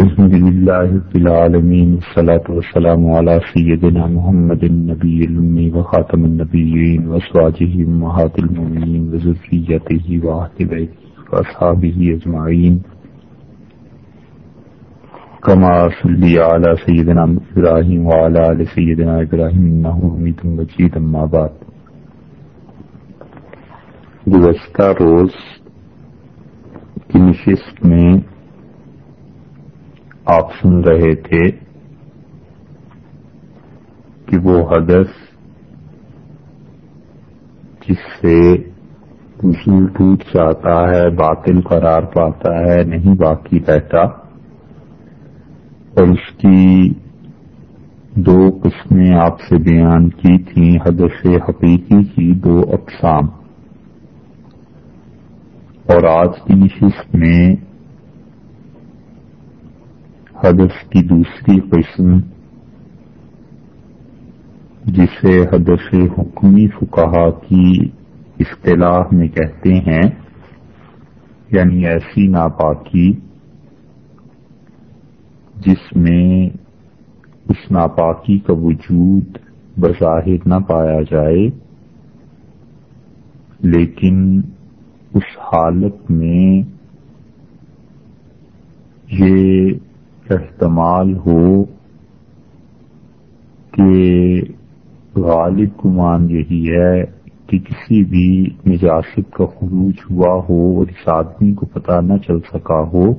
الحمد لله رب العالمين، والصلاة والسلام على سيدنا محمد النبي الأمي وخاتم النبيين وأزواجه أمهات المؤمنين وذريته وأهل بيته وأصحابه أجمعين. كما صلي على سيدنا إبراهيم وعلى آل سيدنا إبراهيم إنه حميد مجيد، أما بعد. گزشتہ روز کی نشست میں آپ سن رہے تھے کہ وہ حدث جس سے وصول ٹوٹ جاتا ہے، باطل قرار پاتا ہے، نہیں باقی رہتا، اور اس کی دو قسمیں آپ سے بیان کی تھیں، حدث حقیقی کی دو اقسام۔ اور آج کی نشست میں حدث کی دوسری قسم، جسے حدث حکمی فکہ کی اصطلاح میں کہتے ہیں یعنی ایسی ناپاکی، جس میں اس ناپاکی کا وجود بظاہر نہ پایا جائے، لیکن اس حالت میں یہ احتمال ہو کہ غالب گمان یہی ہے کہ کسی بھی نجاست کا خروج ہوا ہو اور اس آدمی کو پتہ نہ چل سکا ہو،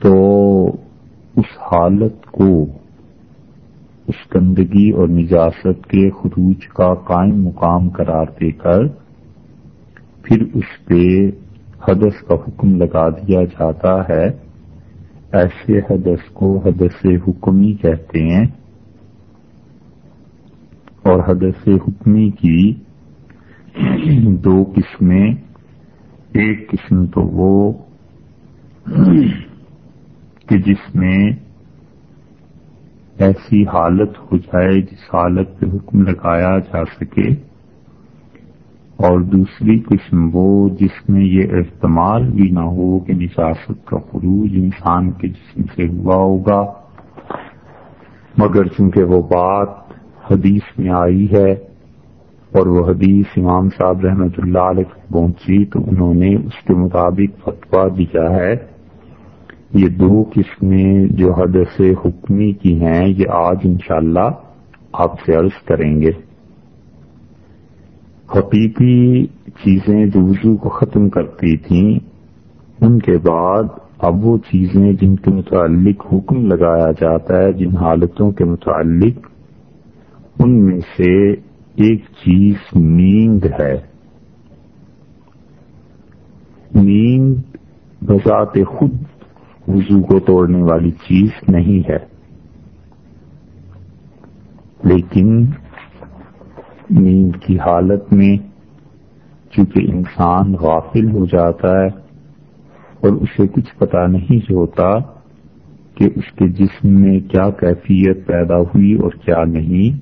تو اس حالت کو، اس گندگی اور نجاست کے خروج کا قائم مقام قرار دے کر پھر اس پہ حدث کا حکم لگا دیا جاتا ہے۔ ایسے حدث کو حدث حکمی کہتے ہیں۔ اور حدث حکمی کی دو قسمیں، ایک قسم تو وہ کہ جس میں ایسی حالت ہو جائے جس حالت پہ حکم لگایا جا سکے۔ اور دوسری قسم وہ جس میں یہ استعمال بھی نہ ہو کہ نشاست کا خروج انسان کے جسم سے ہوا ہوگا۔ مگر چونکہ وہ بات حدیث میں آئی ہے اور وہ حدیث امام صاحب رحمت اللہ علیہ پہنچی تو انہوں نے اس کے مطابق فتوا دیا ہے۔ یہ دو قسمیں جو حد سے حکمی کی ہیں، یہ آج انشاءاللہ آپ سے عرض کریں گے۔ حقیقی چیزیں جو وضو کو ختم کرتی تھیں، ان کے بعد اب وہ چیزیں جن کے متعلق حکم لگایا جاتا ہے، جن حالتوں کے متعلق، ان میں سے ایک چیز نیند ہے۔ نیند بذات خود وضو کو توڑنے والی چیز نہیں ہے۔ لیکن نیند کی حالت میں چونکہ انسان غافل ہو جاتا ہے اور اسے کچھ پتا نہیں ہوتا کہ اس کے جسم میں کیا کیفیت پیدا ہوئی اور کیا نہیں،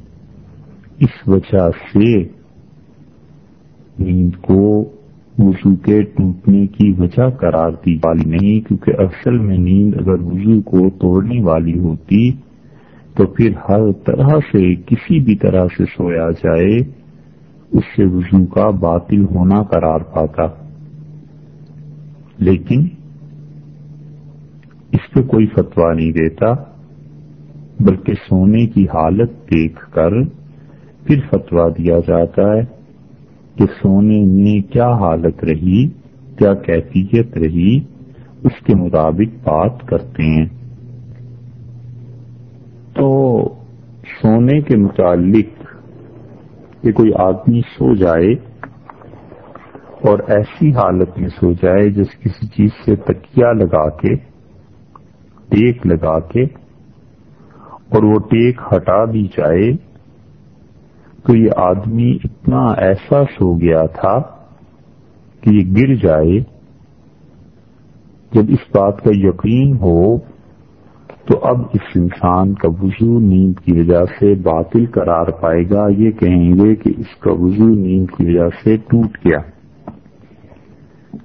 اس وجہ سے نیند کو وضو کے ٹوٹنے کی وجہ قرار دی والی نہیں، کیونکہ اصل میں نیند اگر وضو کو توڑنے والی ہوتی تو پھر ہر طرح سے کسی بھی طرح سے سویا جائے، اس سے وضو کا باطل ہونا قرار پاتا۔ لیکن اس پہ کوئی فتوا نہیں دیتا، بلکہ سونے کی حالت دیکھ کر پھر فتوا دیا جاتا ہے کہ سونے میں کیا حالت رہی، کیا کیفیت رہی، اس کے مطابق بات کرتے ہیں۔ تو سونے کے متعلق کہ کوئی آدمی سو جائے اور ایسی حالت میں سو جائے جس کسی چیز سے تکیا لگا کے، ٹیک لگا کے اور وہ ٹیک ہٹا دی جائے تو یہ آدمی اتنا ایسا سو گیا تھا کہ یہ گر جائے۔ جب اس بات کا یقین ہو تو اب اس انسان کا وضو نیند کی وجہ سے باطل قرار پائے گا۔ یہ کہیں گے کہ اس کا وضو نیند کی وجہ سے ٹوٹ گیا۔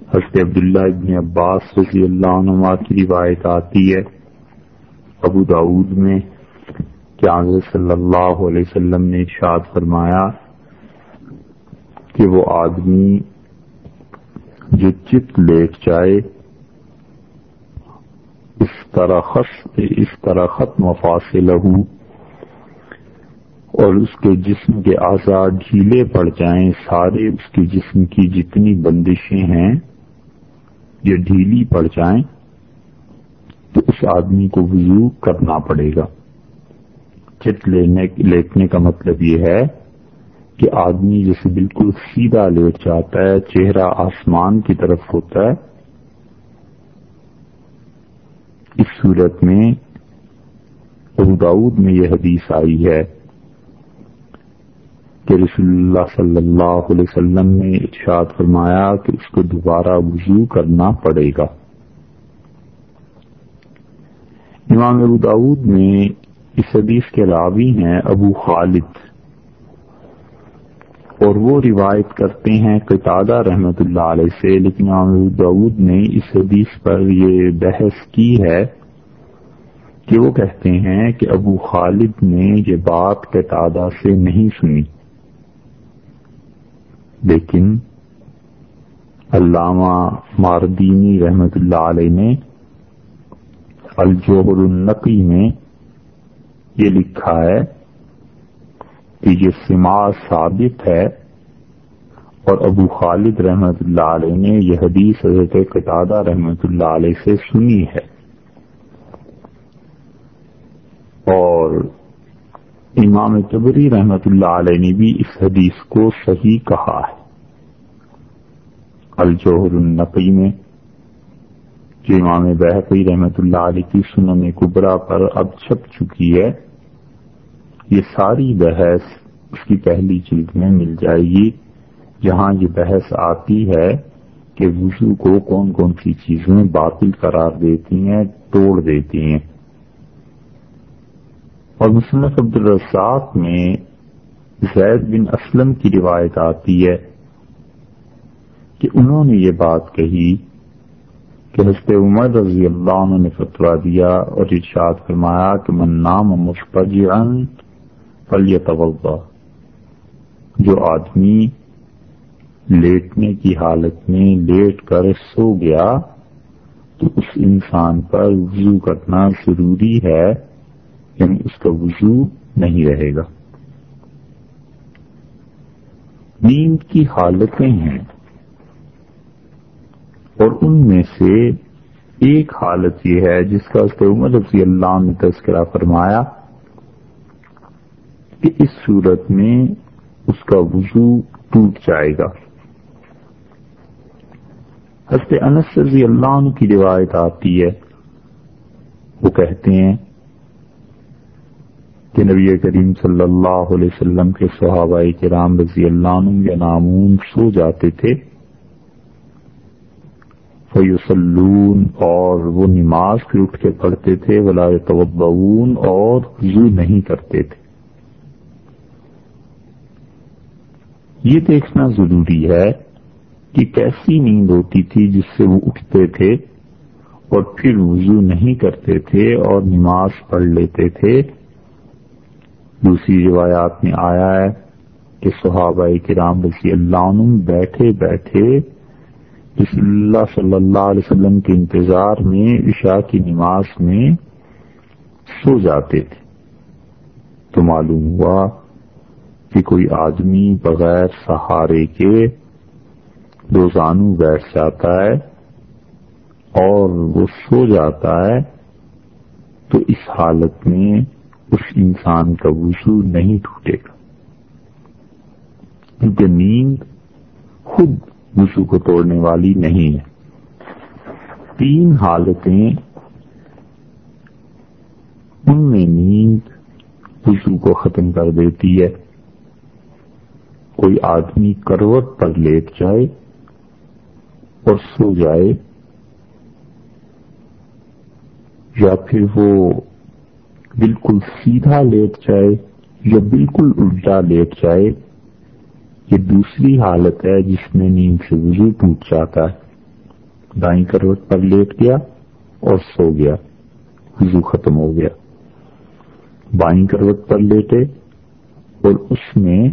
حضرت عبداللہ ابن عباس رضی اللہ عنہ کی روایت آتی ہے۔ ابو داود میں کہ حضرت صلی اللہ علیہ وسلم نے ارشاد فرمایا کہ وہ آدمی جو چت لیٹ جائے اس طرح اس طرح ختم اور اس کے جسم کے آزاد ڈھیلے پڑ جائیں۔ سارے اس کے جسم کی جتنی بندشیں ہیں یہ ڈھیلی پڑ جائیں، تو اس آدمی کو وضو کرنا پڑے گا۔ چت لیٹنے کا مطلب یہ ہے کہ آدمی جیسے بالکل سیدھا لیٹ جاتا ہے، چہرہ آسمان کی طرف ہوتا ہے اس صورت میں ابو داود میں یہ حدیث آئی ہے کہ رسول اللہ صلی اللہ علیہ وسلم نے ارشاد فرمایا کہ اس کو دوبارہ وضو کرنا پڑے گا۔ امام ابو داود میں اس حدیث کے راوی ہیں ابو خالد۔ اور وہ روایت کرتے ہیں قطادہ رحمت اللہ علیہ سے، لیکن داود نے اس حدیث پر یہ بحث کی ہے کہ وہ کہتے ہیں کہ ابو خالد نے یہ بات قطادہ سے نہیں سنی۔ لیکن علامہ ماردینی رحمت اللہ علیہ نے الجوہر النقی میں یہ لکھا ہے کہ یہ سماع ثابت ہے اور ابو خالد رحمت اللہ علیہ نے یہ حدیث حضرت قطادہ رحمت اللہ علیہ سے سنی ہے۔ اور امام تبری رحمت اللہ علیہ نے بھی اس حدیث کو صحیح کہا ہے۔ الجوہر النقی میں جو امام بحقی رحمت اللہ علیہ کی سنن کبرا پر اب چھپ چکی ہے۔ یہ ساری بحث اس کی پہلی جلد میں مل جائے گی، جہاں یہ بحث آتی ہے کہ وضو کو کون کون سی چیزیں باطل قرار دیتی ہیں، توڑ دیتی ہیں۔ اور مصنف عبد الرساق میں زید بن اسلم کی روایت آتی ہے کہ انہوں نے یہ بات کہی کہ حضرت عمر رضی اللہ عنہ نے فتوا دیا اور ارشاد فرمایا کہ من نام مشپجن فلیتوضا، جو آدمی لیٹنے کی حالت میں لیٹ کر سو گیا، تو اس انسان پر وضو کرنا ضروری ہے یعنی اس کا وضو نہیں رہے گا۔ نیند کی حالتیں ہیں، اور ان میں سے ایک حالت یہ ہے، جس کا اس عمر رضی اللہ نے تذکرہ فرمایا کہ اس صورت میں اس کا وضو ٹوٹ جائے گا۔ حضرت انس رضی اللہ عنہ کی روایت آتی ہے۔ وہ کہتے ہیں کہ نبی کریم صلی اللہ علیہ وسلم کے صحابہ کرام رضی اللہ عنہ یا نامون سو جاتے تھے۔ فیوسلون اور وہ نماز پھر اٹھ کے پڑھتے تھے۔ ولا توبعون اور وضو نہیں کرتے تھے۔ یہ دیکھنا ضروری ہے کہ کیسی نیند ہوتی تھی جس سے وہ اٹھتے تھے اور پھر وضو نہیں کرتے تھے اور نماز پڑھ لیتے تھے۔ دوسری روایات میں آیا ہے کہ صحابہ کرام رضی اللہ عنہ بیٹھے بیٹھے رسول اللہ صلی اللہ علیہ وسلم کے انتظار میں عشاء کی نماز میں سو جاتے تھے۔ تو معلوم ہوا کہ کوئی آدمی بغیر سہارے کے دو زانو بیٹھ جاتا ہے اور وہ سو جاتا ہے، تو اس حالت میں اس انسان کا وضو نہیں ٹوٹے گا۔ کیونکہ نیند خود وضو کو توڑنے والی نہیں ہے۔ تین حالتیں ان میں نیند وضو کو ختم کر دیتی ہے۔ کوئی آدمی کروٹ پر لیٹ جائے اور سو جائے یا پھر وہ بالکل سیدھا لیٹ جائے یا بالکل الٹا لیٹ جائے، یہ دوسری حالت ہے جس میں نیند سے وضو ٹوٹ جاتا ہے۔ دائیں کروٹ پر لیٹ گیا اور سو گیا، وضو ختم ہو گیا۔ بائیں کروٹ پر لیٹے اور اس میں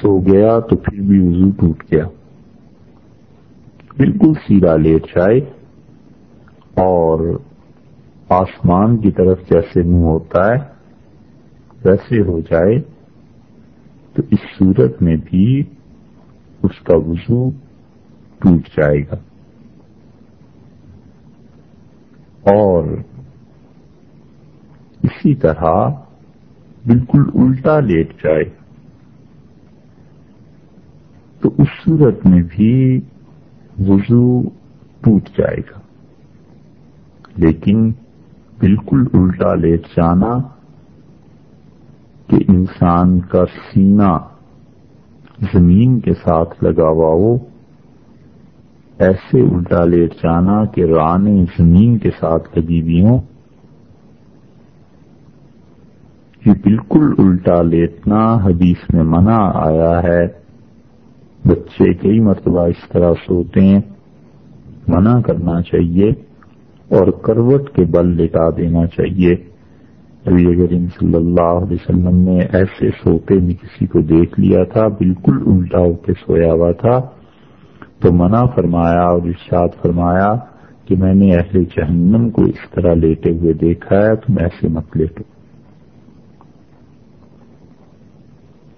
سو گیا تو پھر بھی وضو ٹوٹ گیا۔ بالکل سیدھا لیٹ جائے اور آسمان کی طرف جیسے منہ ہوتا ہے، ویسے ہو جائے۔ تو اس صورت میں بھی اس کا وضو ٹوٹ جائے گا۔ اور اسی طرح بالکل الٹا لیٹ جائے۔ تو اس صورت میں بھی وضو ٹوٹ جائے گا۔ لیکن بالکل الٹا لیٹ جانا کہ انسان کا سینہ زمین کے ساتھ لگا ہوا ہو، ایسے الٹا لیٹ جانا کہ رانے زمین کے ساتھ لگی ہوئی ہوں۔ یہ بالکل الٹا لیٹنا حدیث میں منع آیا ہے۔ بچے کئی مرتبہ اس طرح سوتے ہیں منع کرنا چاہیے اور کروٹ کے بل لٹا دینا چاہیے۔ ابھی اگر صلی اللہ علیہ وسلم نے ایسے سوتے میں کسی کو دیکھ لیا تھا، بالکل الٹا ہو کے سویا ہوا تھا۔ تو منع فرمایا اور ارشاد فرمایا کہ میں نے اہل جہنم کو اس طرح لیٹے ہوئے دیکھا ہے، تم ایسے مت لیٹو۔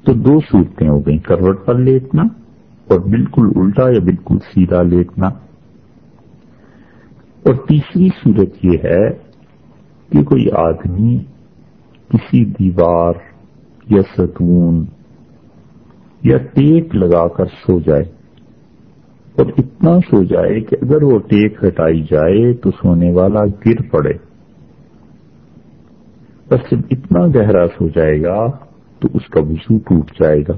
تو دو صورتیں ہو گئیں، کروٹ پر لیٹنا اور بالکل الٹا یا بالکل سیدھا لیٹنا۔ اور تیسری صورت یہ ہے کہ کوئی آدمی کسی دیوار یا ستون یا ٹیک لگا کر سو جائے اور اتنا سو جائے کہ اگر وہ ٹیک ہٹائی جائے تو سونے والا گر پڑے۔ بس جب اتنا گہرا سو جائے گا تو اس کا وضو ٹوٹ جائے گا۔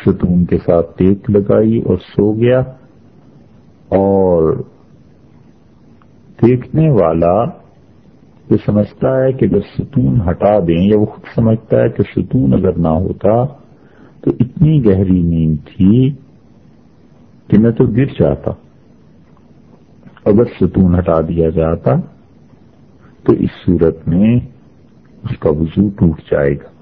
ستون کے ساتھ ٹیک لگائی اور سو گیا اور دیکھنے والا یہ سمجھتا ہے کہ اگر ستون ہٹا دیں یا وہ خود سمجھتا ہے کہ ستون اگر نہ ہوتا تو اتنی گہری نیند تھی کہ میں تو گر جاتا اگر ستون ہٹا دیا جاتا تو اس صورت میں اس کا وضو ٹوٹ جائے گا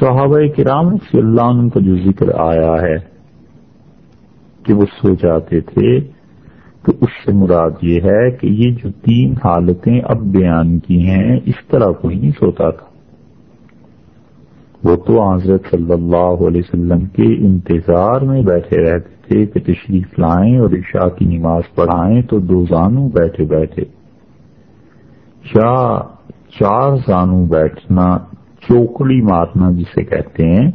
صحابہ کرام سے اللہ عنہ کا جو ذکر آیا ہے کہ وہ سو جاتے تھے، تو اس سے مراد یہ ہے کہ یہ جو تین حالتیں اب بیان کی ہیں، اس طرح کوئی نہیں سوتا تھا۔ وہ تو حضرت صلی اللہ علیہ وسلم کے انتظار میں بیٹھے رہتے تھے کہ تشریف لائیں اور عشاء کی نماز پڑھائیں، تو دو زانو بیٹھے بیٹھے۔ یا چار زانو بیٹھنا چوکڑی مارنا جسے کہتے ہیں،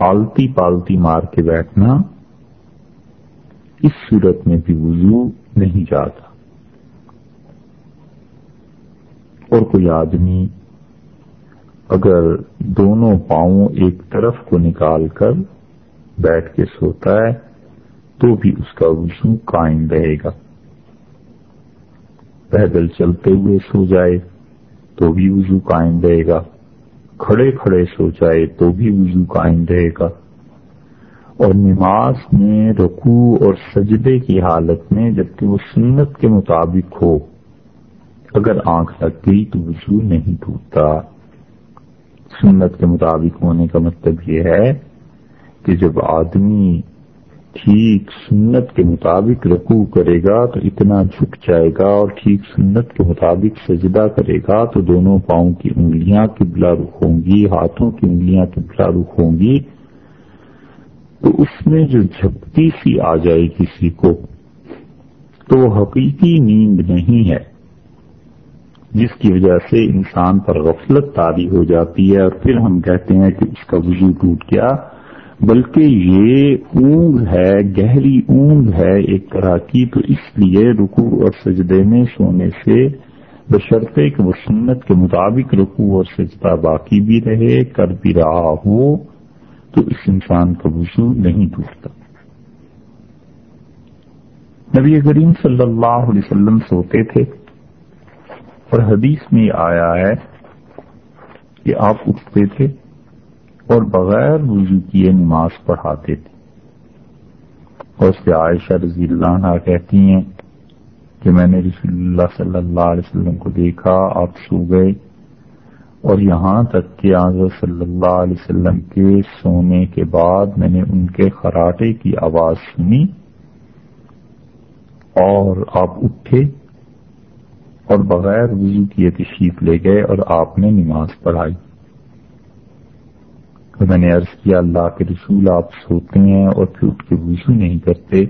آلتی پالتی مار کے بیٹھنا اس صورت میں بھی وضو نہیں جاتا۔ اور کوئی آدمی اگر دونوں پاؤں ایک طرف کو نکال کر بیٹھ کے سوتا ہے، تو بھی اس کا وضو قائم رہے گا۔ پیدل چلتے ہوئے سو جائے۔ تو بھی وضو قائم رہے گا۔ کھڑے کھڑے سو جائے تو بھی وضو قائم رہے گا۔ اور نماز میں رکوع اور سجدے کی حالت میں جبکہ وہ سنت کے مطابق ہو، اگر آنکھ لگ گئی تو وضو نہیں ٹوٹتا۔ سنت کے مطابق ہونے کا مطلب یہ ہے کہ جب آدمی ٹھیک سنت کے مطابق رکوع کرے گا تو اتنا جھک جائے گا اور ٹھیک سنت کے مطابق سجدہ کرے گا تو دونوں پاؤں کی انگلیاں قبلہ رخ ہوں گی، ہاتھوں کی انگلیاں قبلہ رخ ہوں گی۔ تو اس میں جو جھپکی سی آ جائے کسی کو تو وہ حقیقی نیند نہیں ہے، جس کی وجہ سے انسان پر غفلت تاری ہو جاتی ہے۔ اور پھر ہم کہتے ہیں کہ اس کا وضو ٹوٹ گیا۔ بلکہ یہ اونگ ہے، گہری اونگ ہے ایک طرح کی، تو اس لیے رکو اور سجدے میں سونے سے بشرطے کہ وہ سنت کے مطابق رکو اور سجدہ باقی بھی رہے، کر بھی رہا ہو، تو اس انسان کا وضو نہیں ٹوٹتا۔ نبی کریم صلی اللہ علیہ وسلم سوتے تھے اور حدیث میں آیا ہے کہ آپ اٹھتے تھے اور بغیر وضو کیے نماز پڑھاتے تھے۔ اور اس سے عائشہ رضی اللہ عنہ کہتی ہیں کہ میں نے رسول اللہ صلی اللہ علیہ وسلم کو دیکھا، آپ سو گئے اور یہاں تک کہ آزر صلی اللہ علیہ وسلم کے سونے کے بعد میں نے ان کے خراٹے کی آواز سنی اور آپ اٹھے اور بغیر وضو کیے تشریف لے گئے اور آپ نے نماز پڑھائی۔ تو میں نے عرض کیا، اللہ کے رسول آپ سوتے ہیں اور پھر اٹھ کے وضو نہیں کرتے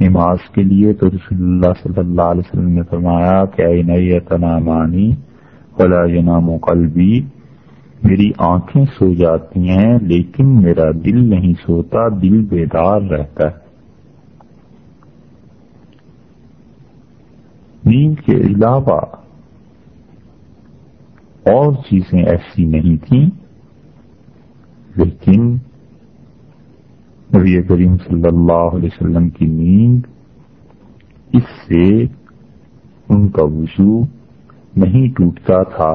نماز کے لیے، تو رسول اللہ صلی اللہ علیہ وسلم نے فرمایا کہ، اے نئی تنامانی ولا ینام قلبی، میری آنکھیں سو جاتی ہیں، لیکن میرا دل نہیں سوتا، دل بیدار رہتا ہے۔ نیند کے علاوہ اور چیزیں ایسی نہیں تھیں لیکن نبی کریم صلی اللہ علیہ وسلم کی نیند اس سے ان کا وضو نہیں ٹوٹتا تھا۔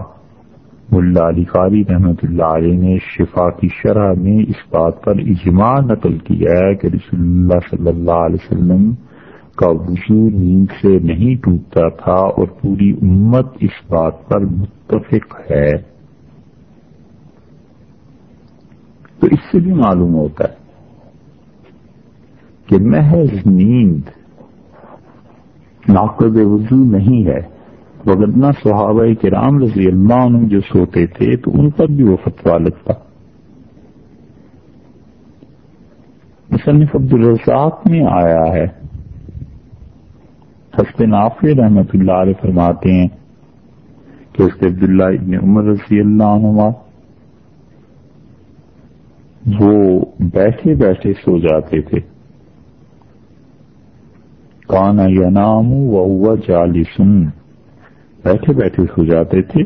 ملا علی قاری رحمت اللہ علیہ نے شفا کی شرح میں اس بات پر اجماع نقل کیا ہے کہ رسول اللہ صلی اللہ علیہ وسلم کا وضو نیند سے نہیں ٹوٹتا تھا اور پوری امت اس بات پر متفق ہے۔ تو اس سے بھی معلوم ہوتا ہے کہ محض نیند ناقد وضو نہیں ہے وغیرہ صحابہ کے رام رضی اللہ عنہ جو سوتے تھے تو ان پر بھی وہ فتوا لگتا۔ مصنف عبد الرزاق میں آیا ہے۔ حسب نافع رحمت اللہ علیہ فرماتے ہیں کہ اس کے عبداللہ ابن عمر رضی اللہ عنہ وہ بیٹھے بیٹھے سو جاتے تھے۔ کانا یا نام و جالی سن بیٹھے بیٹھے سو جاتے تھے۔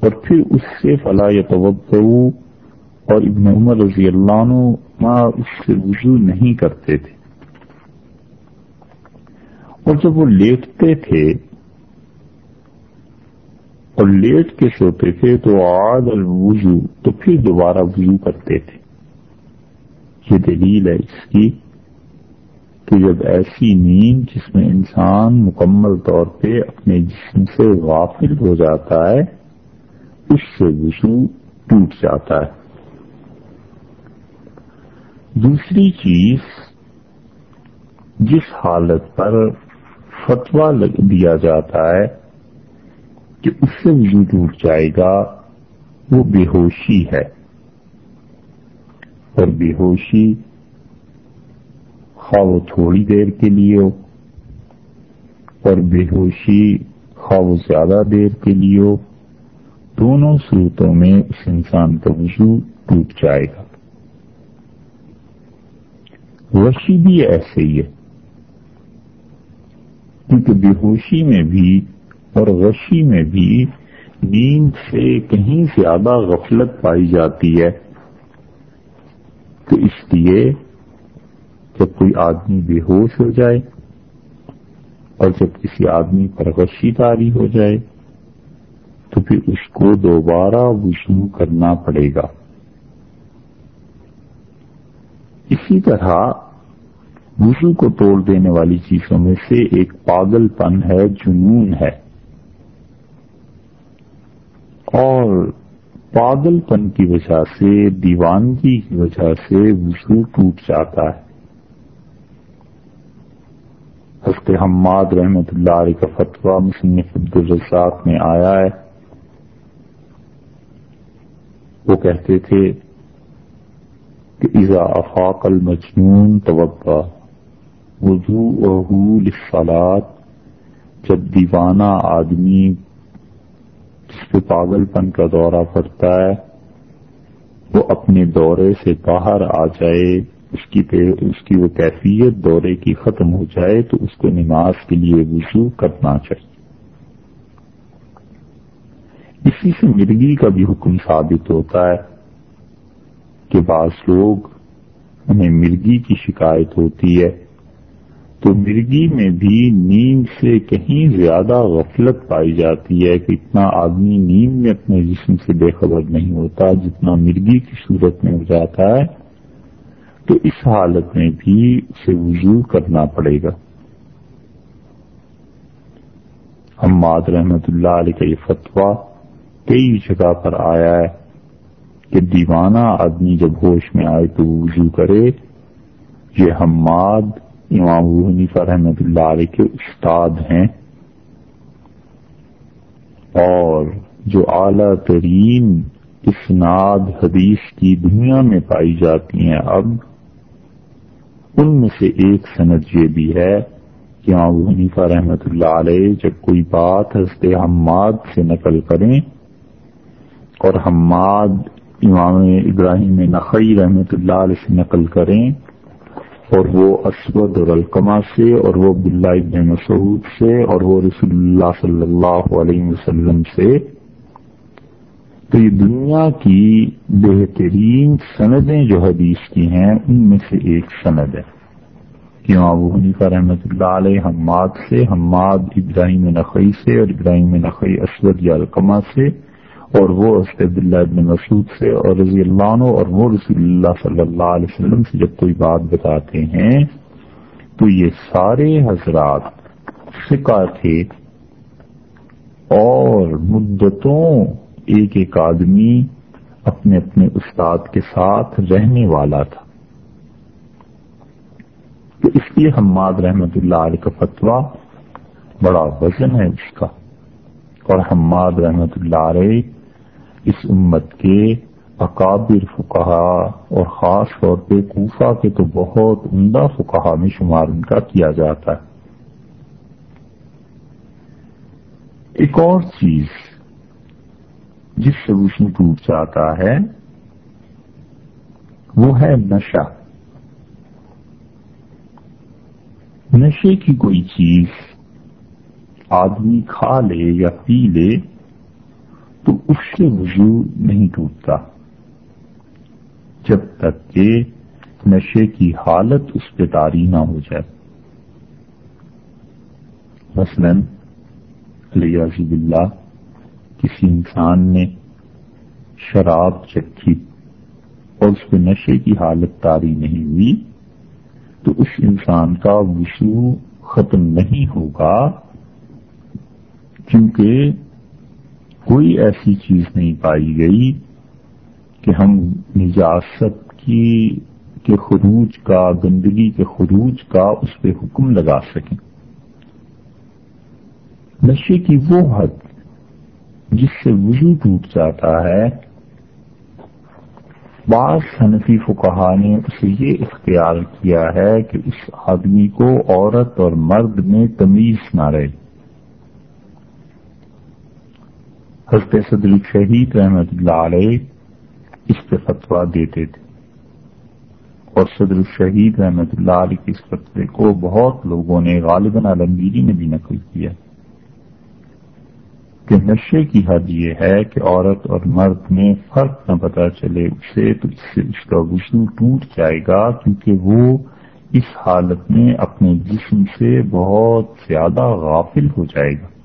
اور پھر اس سے فلا یا اور ابن عمر رضی اللہ عنہ اس سے وضو نہیں کرتے تھے۔ اور جب وہ لیٹتے تھے اور لیٹ کے سوتے تھے تو آد الوضو تو پھر دوبارہ وضو کرتے تھے۔ یہ دلیل ہے اس کی کہ جب ایسی نیند جس میں انسان مکمل طور پہ اپنے جسم سے غافل ہو جاتا ہے، اس سے وضو ٹوٹ جاتا ہے۔ دوسری چیز، جس حالت پر فتوا دیا جاتا ہے کہ اس سے وضو ٹوٹ جائے گا، وہ بے ہوشی ہے۔ اور بے ہوشی خواہ وہ تھوڑی دیر کے لیے ہو، اور بے ہوشی خواہ وہ زیادہ دیر کے لیے ہو، دونوں صورتوں میں اس انسان کا وضو ٹوٹ جائے گا۔ وشی بھی ایسے ہی ہے۔ کیونکہ بے ہوشی میں بھی اور غشی میں بھی نیند سے کہیں زیادہ غفلت پائی جاتی ہے۔ تو اس لیے جب کوئی آدمی بے ہوش ہو جائے اور جب کسی آدمی پر غشی تاری ہو جائے تو پھر اس کو دوبارہ وضو کرنا پڑے گا۔ اسی طرح وضو کو توڑ دینے والی چیزوں میں سے ایک پاگل پن ہے، جنون ہے۔ اور پاگل پن کی وجہ سے، دیوانگی کی وجہ سے وضو ٹوٹ جاتا ہے۔ حضرت حماد رحمت اللہ علیہ کا فتویٰ مصنف عبد الرزاق میں آیا ہے۔ وہ کہتے تھے کہ ایزا افاق المجنون توقع وضو اور جب دیوانہ آدمی جس پہ پاگل پن کا دورہ پڑتا ہے، وہ اپنے دورے سے باہر آ جائے، اس کی اس کی وہ کیفیت دورے کی ختم ہو جائے تو اس کو نماز کے لیے وضو کرنا چاہیے۔ اسی سے مرگی کا بھی حکم ثابت ہوتا ہے کہ بعض لوگ انہیں مرگی کی شکایت ہوتی ہے۔ تو مرگی میں بھی نیند سے کہیں زیادہ غفلت پائی جاتی ہے کہ اتنا آدمی نیند میں اپنے جسم سے بے خبر نہیں ہوتا، جتنا مرگی کی صورت میں ہو جاتا ہے۔ تو اس حالت میں بھی اسے وضو کرنا پڑے گا۔ حماد رحمت اللہ علیہ کا یہ فتویٰ کئی جگہ پر آیا ہے کہ دیوانہ آدمی جب ہوش میں آئے تو وضو کرے۔ یہ حماد امام حنیفہ رحمت اللہ علیہ کے استاد ہیں اور جو اعلی ترین اسناد حدیث کی دنیا میں پائی جاتی ہیں اب، ان میں سے ایک سند یہ بھی ہے کہ ابو حنیفہ رحمت اللہ علیہ جب کوئی بات حضرت حماد سے نقل کریں اور حماد امام ابراہیم نقی رحمت اللہ علیہ سے نقل کریں اور وہ اسود اور القمہ سے اور وہ عبداللہ ابن مسعود سے اور وہ رسول اللہ صلی اللہ علیہ وسلم سے تو یہ دنیا کی بہترین سندیں جو حدیث کی ہیں، ان میں سے ایک سند ہے۔ کہ ابو حنیفہ رحمۃ اللہ علیہ حماد سے، حماد ابراہیم نقی سے اور ابراہیم نقی اسود یا القمہ سے۔ اور وہ اسد اللہ ابن مسعود سے اور رضی اللہ عنہ اور وہ رسول اللہ صلی اللہ علیہ وسلم سے جب کوئی بات بتاتے ہیں، تو یہ سارے حضرات فکا تھے اور مدتوں ایک ایک آدمی اپنے اپنے استاد کے ساتھ رہنے والا تھا۔ تو اس لیے حماد رحمت اللہ علیہ کا فتویٰ بڑا وزن ہے اس کا۔ اور حماد رحمت اللہ علیہ اس امت کے اکابر فکہ اور خاص طور پہ کوفہ کے تو بہت عمدہ فکہ میں شمار ان کا کیا جاتا ہے۔ ایک اور چیز جس سے وشن ٹوٹ جاتا ہے، وہ ہے نشہ۔ نشے کی کوئی چیز آدمی کھا لے یا پی لے تو اس سے وضو نہیں ٹوٹتا۔ جب تک کہ نشے کی حالت اس پہ تاری نہ ہو جائے۔ مثلاً، علیہ اللہ کسی انسان نے شراب چکھی اور اس پہ نشے کی حالت تاری نہیں ہوئی، تو اس انسان کا وشو ختم نہیں ہوگا، کیونکہ کوئی ایسی چیز نہیں پائی گئی کہ ہم نجاست کی کے خروج کا، گندگی کے خروج کا اس پہ حکم لگا سکیں۔ نشے کی وہ حد جس سے وضو ٹوٹ جاتا ہے۔ بعض صنفی فکہ نے اسے یہ اختیار کیا ہے کہ اس آدمی کو عورت اور مرد میں تمیز نہ رہے۔ حضرت صدر شہید رحمت اللہ علیہ اس پہ فتوا دیتے تھے۔ اور صدر شہید رحمت اللہ علیہ کے اس فتوے کو بہت لوگوں نے غالباً عالمگیری نے بھی نقل کیا۔ کہ نشے کی حد یہ ہے کہ عورت اور مرد میں فرق نہ پتا چلے، اسے تو اس سے اس کا وزن ٹوٹ جائے گا، کیونکہ وہ اس حالت میں اپنے جسم سے بہت زیادہ غافل ہو جائے گا۔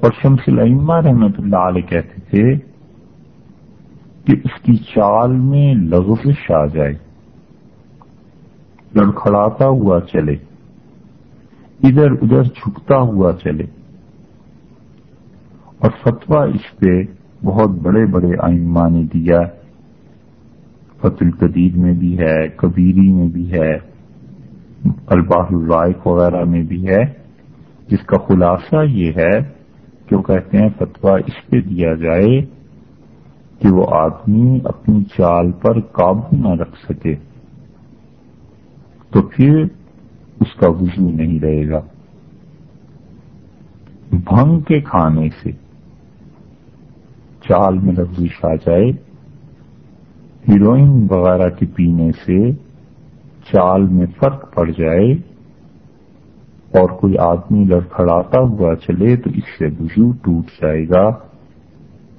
اور شمس العما رحمت اللہ علیہ کہتے تھے کہ اس کی چال میں لغزش آ جائے، لڑکھڑاتا ہوا چلے، ادھر ادھر جھکتا ہوا چلے۔ اور فتوا اس پہ بہت بڑے بڑے آئما نے دیا فت القدیر میں بھی ہے، کبیری میں بھی ہے، الباح الرائق وغیرہ میں بھی ہے۔ جس کا خلاصہ یہ ہے کہ وہ کہتے ہیں؟ فتوا اس پہ دیا جائے کہ وہ آدمی اپنی چال پر قابو نہ رکھ سکے۔ تو پھر اس کا وضو نہیں رہے گا۔ بھنگ کے کھانے سے چال میں لفظ آ جائے۔ ہیروئن وغیرہ کے پینے سے چال میں فرق پڑ جائے۔ اور کوئی آدمی لڑکھڑاتا ہوا چلے تو اس سے وضو ٹوٹ جائے گا۔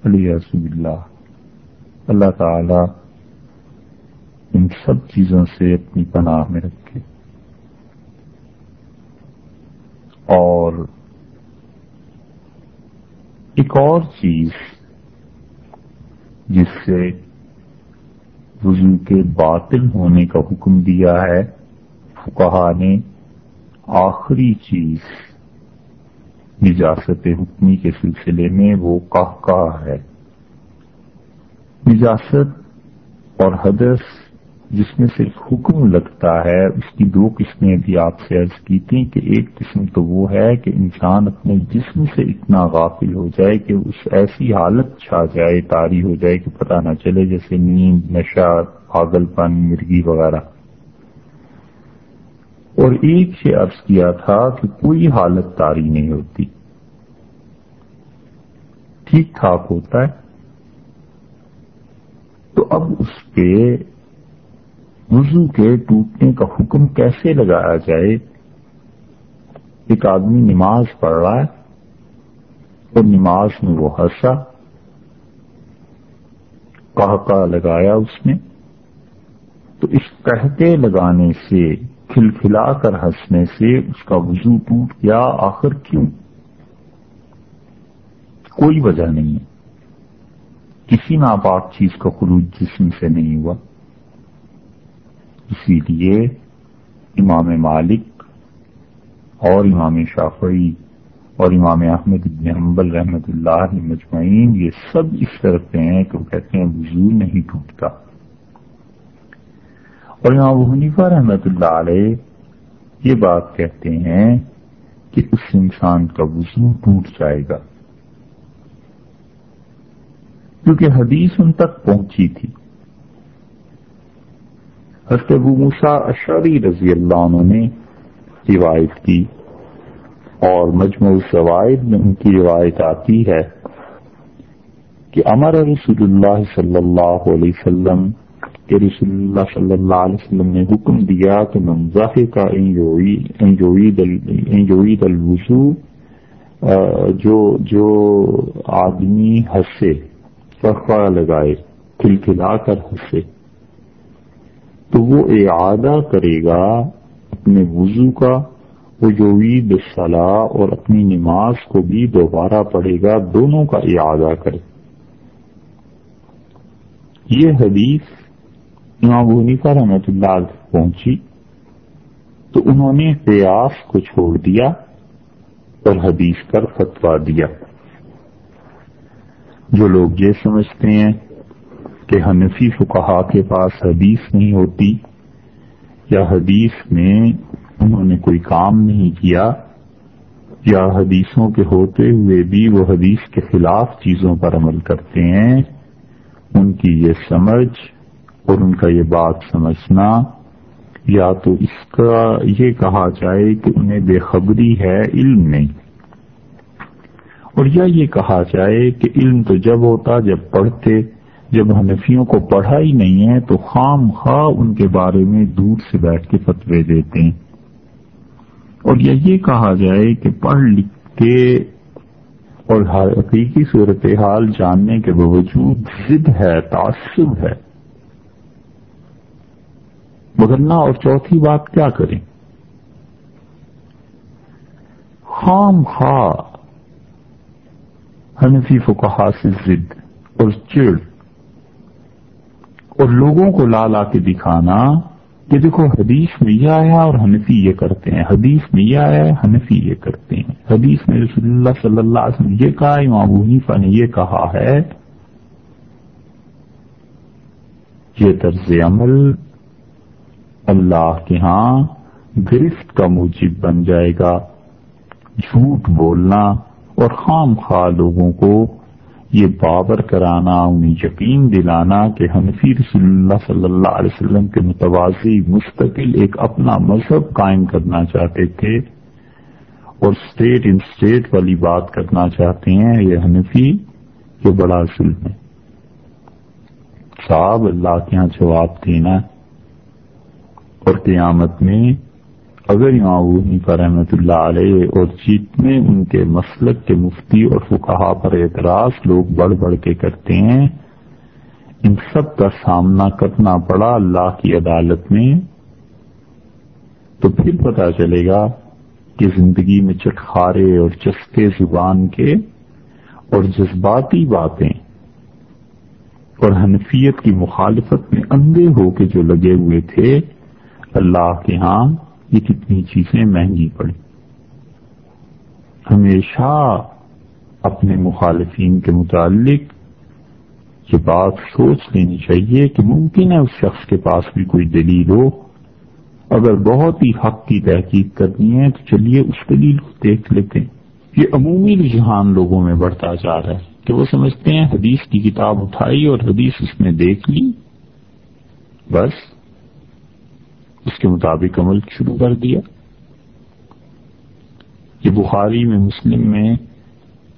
علی رسم اللہ اللہ تعالی ان سب چیزوں سے اپنی پناہ میں رکھے۔ اور ایک اور چیز جس سے وضو کے باطل ہونے کا حکم دیا ہے فکہ نے آخری چیز نجاست حکمی کے سلسلے میں وہ کہا ہے۔ نجاست اور حدث جس میں صرف حکم لگتا ہے، اس کی دو قسمیں بھی آپ سے عرض کی تھیں کہ ایک قسم تو وہ ہے کہ انسان اپنے جسم سے اتنا غافل ہو جائے کہ اس ایسی حالت چھا جائے، تاری ہو جائے کہ پتہ نہ چلے، جیسے نیند، نشہ پاگل پن مرگی وغیرہ۔ اور ایک سے عرض کیا تھا کہ کوئی حالت تاری نہیں ہوتی۔ ٹھیک ٹھاک ہوتا ہے۔ تو اب اس پہ وضو کے ٹوٹنے کا حکم کیسے لگایا جائے؟ ایک آدمی نماز پڑھ رہا ہے اور نماز میں وہ ہنسا۔ کہا لگایا اس نے۔ تو اس کہتے لگانے سے کھلکھلا کر ہنسنے سے اس کا وضو ٹوٹ گیا، آخر کیوں؟ کوئی وجہ نہیں ہے۔ کسی ناپاک چیز کا خروج جسم سے نہیں ہوا۔ اسی لیے امام مالک اور امام شافعی اور امام احمد ابن حنبل رحمت اللہ مجمعین یہ سب اس طرف پہ ہیں کہ وہ کہتے ہیں وضو نہیں ٹوٹتا۔ اور امام حنیفہ رحمت اللہ علیہ یہ بات کہتے ہیں کہ اس انسان کا وضو ٹوٹ جائے گا۔ کیونکہ حدیث ان تک پہنچی تھی۔ حضرت ابو موسا اشعری رضی اللہ عنہ نے روایت کی اور مجموع سوائد میں ان کی روایت آتی ہے کہ امر رسول اللہ صلی اللہ علیہ وسلم کہ رسول اللہ صلی اللہ علیہ وسلم نے حکم دیا کہ منظاہ کا انجوید الوضو جو جو آدمی ہنسے فخا لگائے، کھلکھلا کر ہنسے تو وہ اعادہ کرے گا اپنے وضو کا، وہ جو عید صلاح اور اپنی نماز کو بھی دوبارہ پڑھے گا، دونوں کا اعادہ کرے۔ یہ حدیث امام حنیفہ رحمت اللہ پہنچی تو انہوں نے قیاس کو چھوڑ دیا اور حدیث کر فتوا دیا۔ جو لوگ یہ سمجھتے ہیں کہ حنفی فقہا کے پاس حدیث نہیں ہوتی یا حدیث میں انہوں نے کوئی کام نہیں کیا یا حدیثوں کے ہوتے ہوئے بھی وہ حدیث کے خلاف چیزوں پر عمل کرتے ہیں، ان کی یہ سمجھ اور ان کا یہ بات سمجھنا یا تو اس کا یہ کہا جائے کہ انہیں بے خبری ہے علم نہیں۔ اور یا یہ کہا جائے کہ علم تو جب ہوتا جب پڑھتے، جب حنفیوں کو پڑھا ہی نہیں ہے تو خام خواہ ان کے بارے میں دور سے بیٹھ کے فتوے دیتے ہیں۔ اور یہ کہا جائے کہ پڑھ لکھ کے اور حقیقی صورت حال جاننے کے باوجود ضد ہے، تعصب ہے۔ مگر اور چوتھی بات کیا کریں؟ خام خواہ حنفی فکہ سے ضد اور چڑ اور لوگوں کو لا لا کے دکھانا کہ دیکھو حدیث میں یہ آیا اور حنفی یہ کرتے ہیں، حدیث میں یہ آیا، حنفی یہ کرتے ہیں۔ حدیث میں رسول اللہ صلی اللہ علیہ وسلم یہ کہا، امام حنیفہ نے یہ کہا ہے۔ یہ طرز عمل اللہ کے ہاں گرفت کا موجب بن جائے گا۔ جھوٹ بولنا اور خام خواہ لوگوں کو یہ بابر کرانا، انہیں یقین دلانا کہ حنفی رسول اللہ صلی اللہ علیہ وسلم کے متوازی مستقل ایک اپنا مذہب قائم کرنا چاہتے تھے اور اسٹیٹ ان اسٹیٹ والی بات کرنا چاہتے ہیں، یہ حنفی یہ بڑا ظلم ہے۔ صاحب، اللہ کے یہاں جواب دینا اور قیامت میں اگر امام حنیفہ رحمت اللہ علیہ اور جتنے ان کے مسلک کے مفتی اور فکہ پر اعتراض لوگ بڑھ بڑھ کے کرتے ہیں، ان سب کا سامنا کرنا پڑا اللہ کی عدالت میں۔ تو پھر پتا چلے گا کہ زندگی میں چٹخارے اور چسکے زبان کے اور جذباتی باتیں اور حنفیت کی مخالفت میں اندھے ہو کے جو لگے ہوئے تھے اللہ کے ہاں یہ کتنی چیزیں مہنگی پڑی ہمیشہ اپنے مخالفین کے متعلق یہ بات سوچ لینی چاہیے کہ ممکن ہے اس شخص کے پاس بھی کوئی دلیل ہو۔ اگر بہت ہی حق کی تحقیق کرنی ہے تو چلیے اس دلیل کو دیکھ لیتے ہیں۔ یہ عمومی رجحان لوگوں میں بڑھتا جا رہا ہے کہ وہ سمجھتے ہیں حدیث کی کتاب اٹھائی اور حدیث اس میں دیکھ لی۔ بس۔ اس کے مطابق عمل شروع کر دیا۔ یہ بخاری میں مسلم میں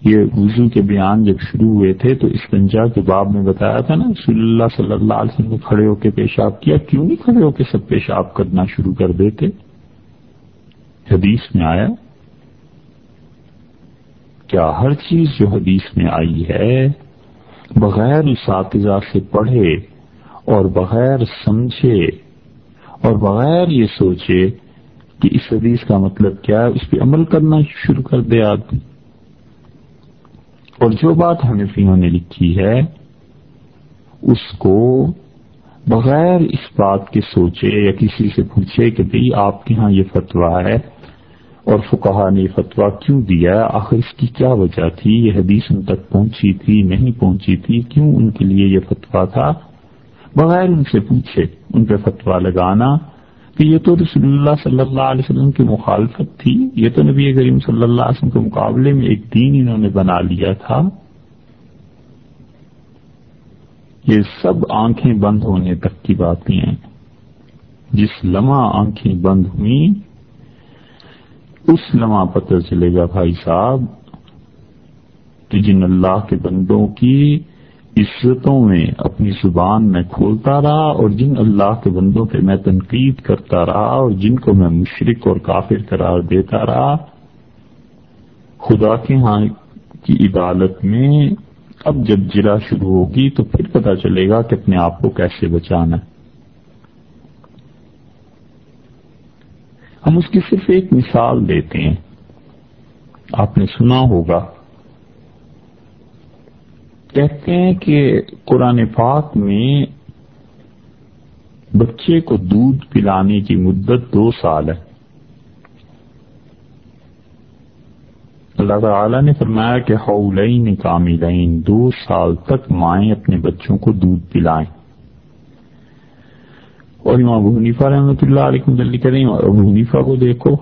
یہ وضو کے بیان جب شروع ہوئے تھے تو اس گنجا کے باب میں بتایا تھا نا، رسول اللہ صلی اللہ علیہ وسلم نے کھڑے ہو کے پیشاب کیا۔ کیوں نہیں کھڑے ہو کے سب پیشاب کرنا شروع کر دیتے؟ حدیث میں آیا۔ کیا ہر چیز جو حدیث میں آئی ہے، بغیر اساتذہ سے پڑھے اور بغیر سمجھے اور بغیر یہ سوچے کہ اس حدیث کا مطلب کیا ہے، اس پہ عمل کرنا شروع کر دے آدمی۔ اور جو بات حنفیوں نے لکھی ہے، اس کو بغیر اس بات کے سوچے یا کسی سے پوچھے کہ بھئی آپ کے ہاں یہ فتویٰ ہے اور فکہ نے یہ فتویٰ کیوں دیا؟ آخر اس کی کیا وجہ تھی؟ یہ حدیث ان تک پہنچی تھی، نہیں پہنچی تھی، کیوں ان کے لیے یہ فتویٰ تھا؟ بغیر ان سے پوچھے، ان پہ فتویٰ لگانا کہ یہ تو رسول اللہ صلی اللہ علیہ وسلم کی مخالفت تھی، یہ تو نبی کریم صلی اللہ علیہ وسلم کے مقابلے میں ایک دین انہوں نے بنا لیا تھا۔ یہ سب آنکھیں بند ہونے تک کی باتیں ہیں۔ جس لمحہ آنکھیں بند ہوئی اس لمحہ پتہ چلے گا بھائی صاحب کہ جن اللہ کے بندوں کی عزتوں میں اپنی زبان میں کھولتا رہا اور جن اللہ کے بندوں پہ میں تنقید کرتا رہا اور جن کو میں مشرق اور کافر قرار دیتا رہا، خدا کے ہاں کی عدالت میں اب جب جرا شروع ہوگی تو پھر پتا چلے گا کہ اپنے آپ کو کیسے بچانا ہے۔ ہم اس کی صرف ایک مثال دیتے ہیں۔ آپ نے سنا ہوگا کہتے ہیں کہ قرآن پاک میں بچے کو دودھ پلانے کی مدت دو سال ہے۔ اللہ تعالی نے فرمایا کہ حولین کاملین، دو سال تک مائیں اپنے بچوں کو دودھ پلائیں۔ اور امام ابو حنیفہ رحمۃ اللہ علیہ کریں ابو حنیفہ کو دیکھو،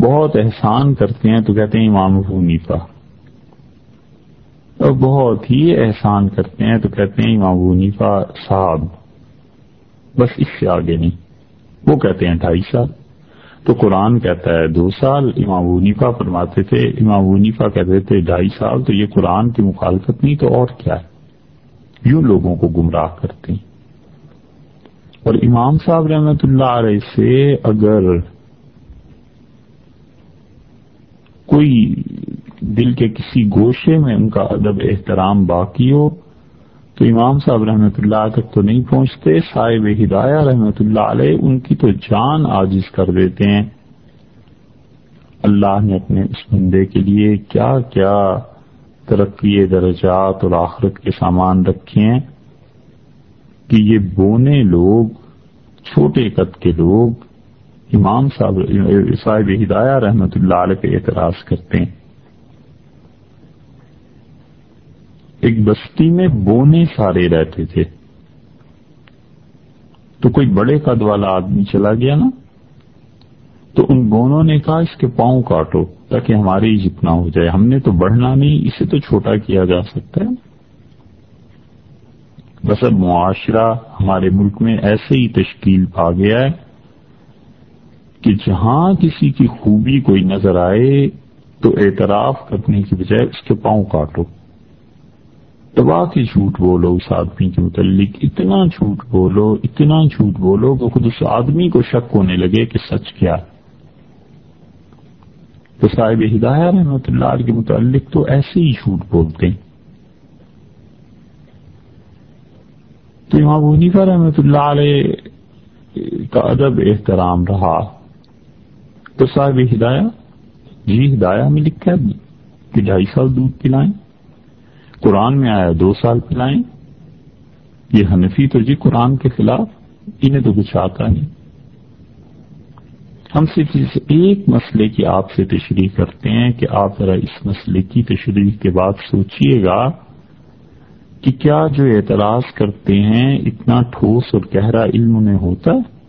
بہت احسان کرتے ہیں تو کہتے ہیں امام ابو حنیفہ۔ بہت ہی احسان کرتے ہیں تو کہتے ہیں امام ونیفا صاحب، بس اس سے آگے نہیں۔ وہ کہتے ہیں ڈھائی سال۔ تو قرآن کہتا ہے دو سال، امام ونیفا فرماتے تھے، امام ونیفا کہتے تھے ڈھائی سال، تو یہ قرآن کی مخالفت نہیں تو اور کیا ہے؟ یوں لوگوں کو گمراہ کرتے ہیں۔ اور امام صاحب رحمت اللہ علیہ سے اگر کوئی دل کے کسی گوشے میں ان کا ادب احترام باقی ہو، تو امام صاحب رحمۃ اللہ تک تو نہیں پہنچتے، صاحب ہدایہ رحمۃ اللہ علیہ ان کی تو جان آجز کر دیتے ہیں۔ اللہ نے اپنے اس بندے کے لیے کیا کیا ترقی درجات اور آخرت کے سامان رکھے ہیں کہ یہ بونے لوگ، چھوٹے قد کے لوگ امام صاحب صاحب ہدایہ رحمۃ اللہ علیہ پہ اعتراض کرتے ہیں۔ ایک بستی میں بونے سارے رہتے تھے۔ تو کوئی بڑے قد والا آدمی چلا گیا نا؟ تو ان بونوں نے کہا، اس کے پاؤں کاٹو تاکہ ہمارے ہی جتنا ہو جائے۔ ہم نے تو بڑھنا نہیں، اسے تو چھوٹا کیا جا سکتا ہے۔ بس اب معاشرہ ہمارے ملک میں ایسے ہی تشکیل پا گیا ہے کہ جہاں کسی کی خوبی کوئی نظر آئے تو اعتراف کرنے کی بجائے اس کے پاؤں کاٹو۔ دبا کے جھوٹ بولو اس آدمی کے متعلق، اتنا جھوٹ بولو، اتنا جھوٹ بولو کہ خود اس آدمی کو شک ہونے لگے کہ سچ کیا۔ تو صاحب ہدایہ رحمت اللہ کے متعلق تو ایسے ہی جھوٹ بولتے ہیں۔ تو امام حنیفہ رحمۃ اللہ علیہ کا ادب احترام رہا۔ تو صاحب ہدایہ جی ہدایہ میں لکھا ہے کہ ڈھائی سال دودھ پلائیں۔ قرآن میں آیا دو سال پلائیں، یہ حنفی تو جی قرآن کے خلاف، انہیں تو کچھ آتا نہیں۔ ہم صرف اس ایک مسئلے کی آپ سے تشریح کرتے ہیں کہ آپ ذرا اس مسئلے کی تشریح کے بعد سوچئے گا کہ کیا جو اعتراض کرتے ہیں اتنا ٹھوس اور گہرا علم میں ہوتا؟ ہے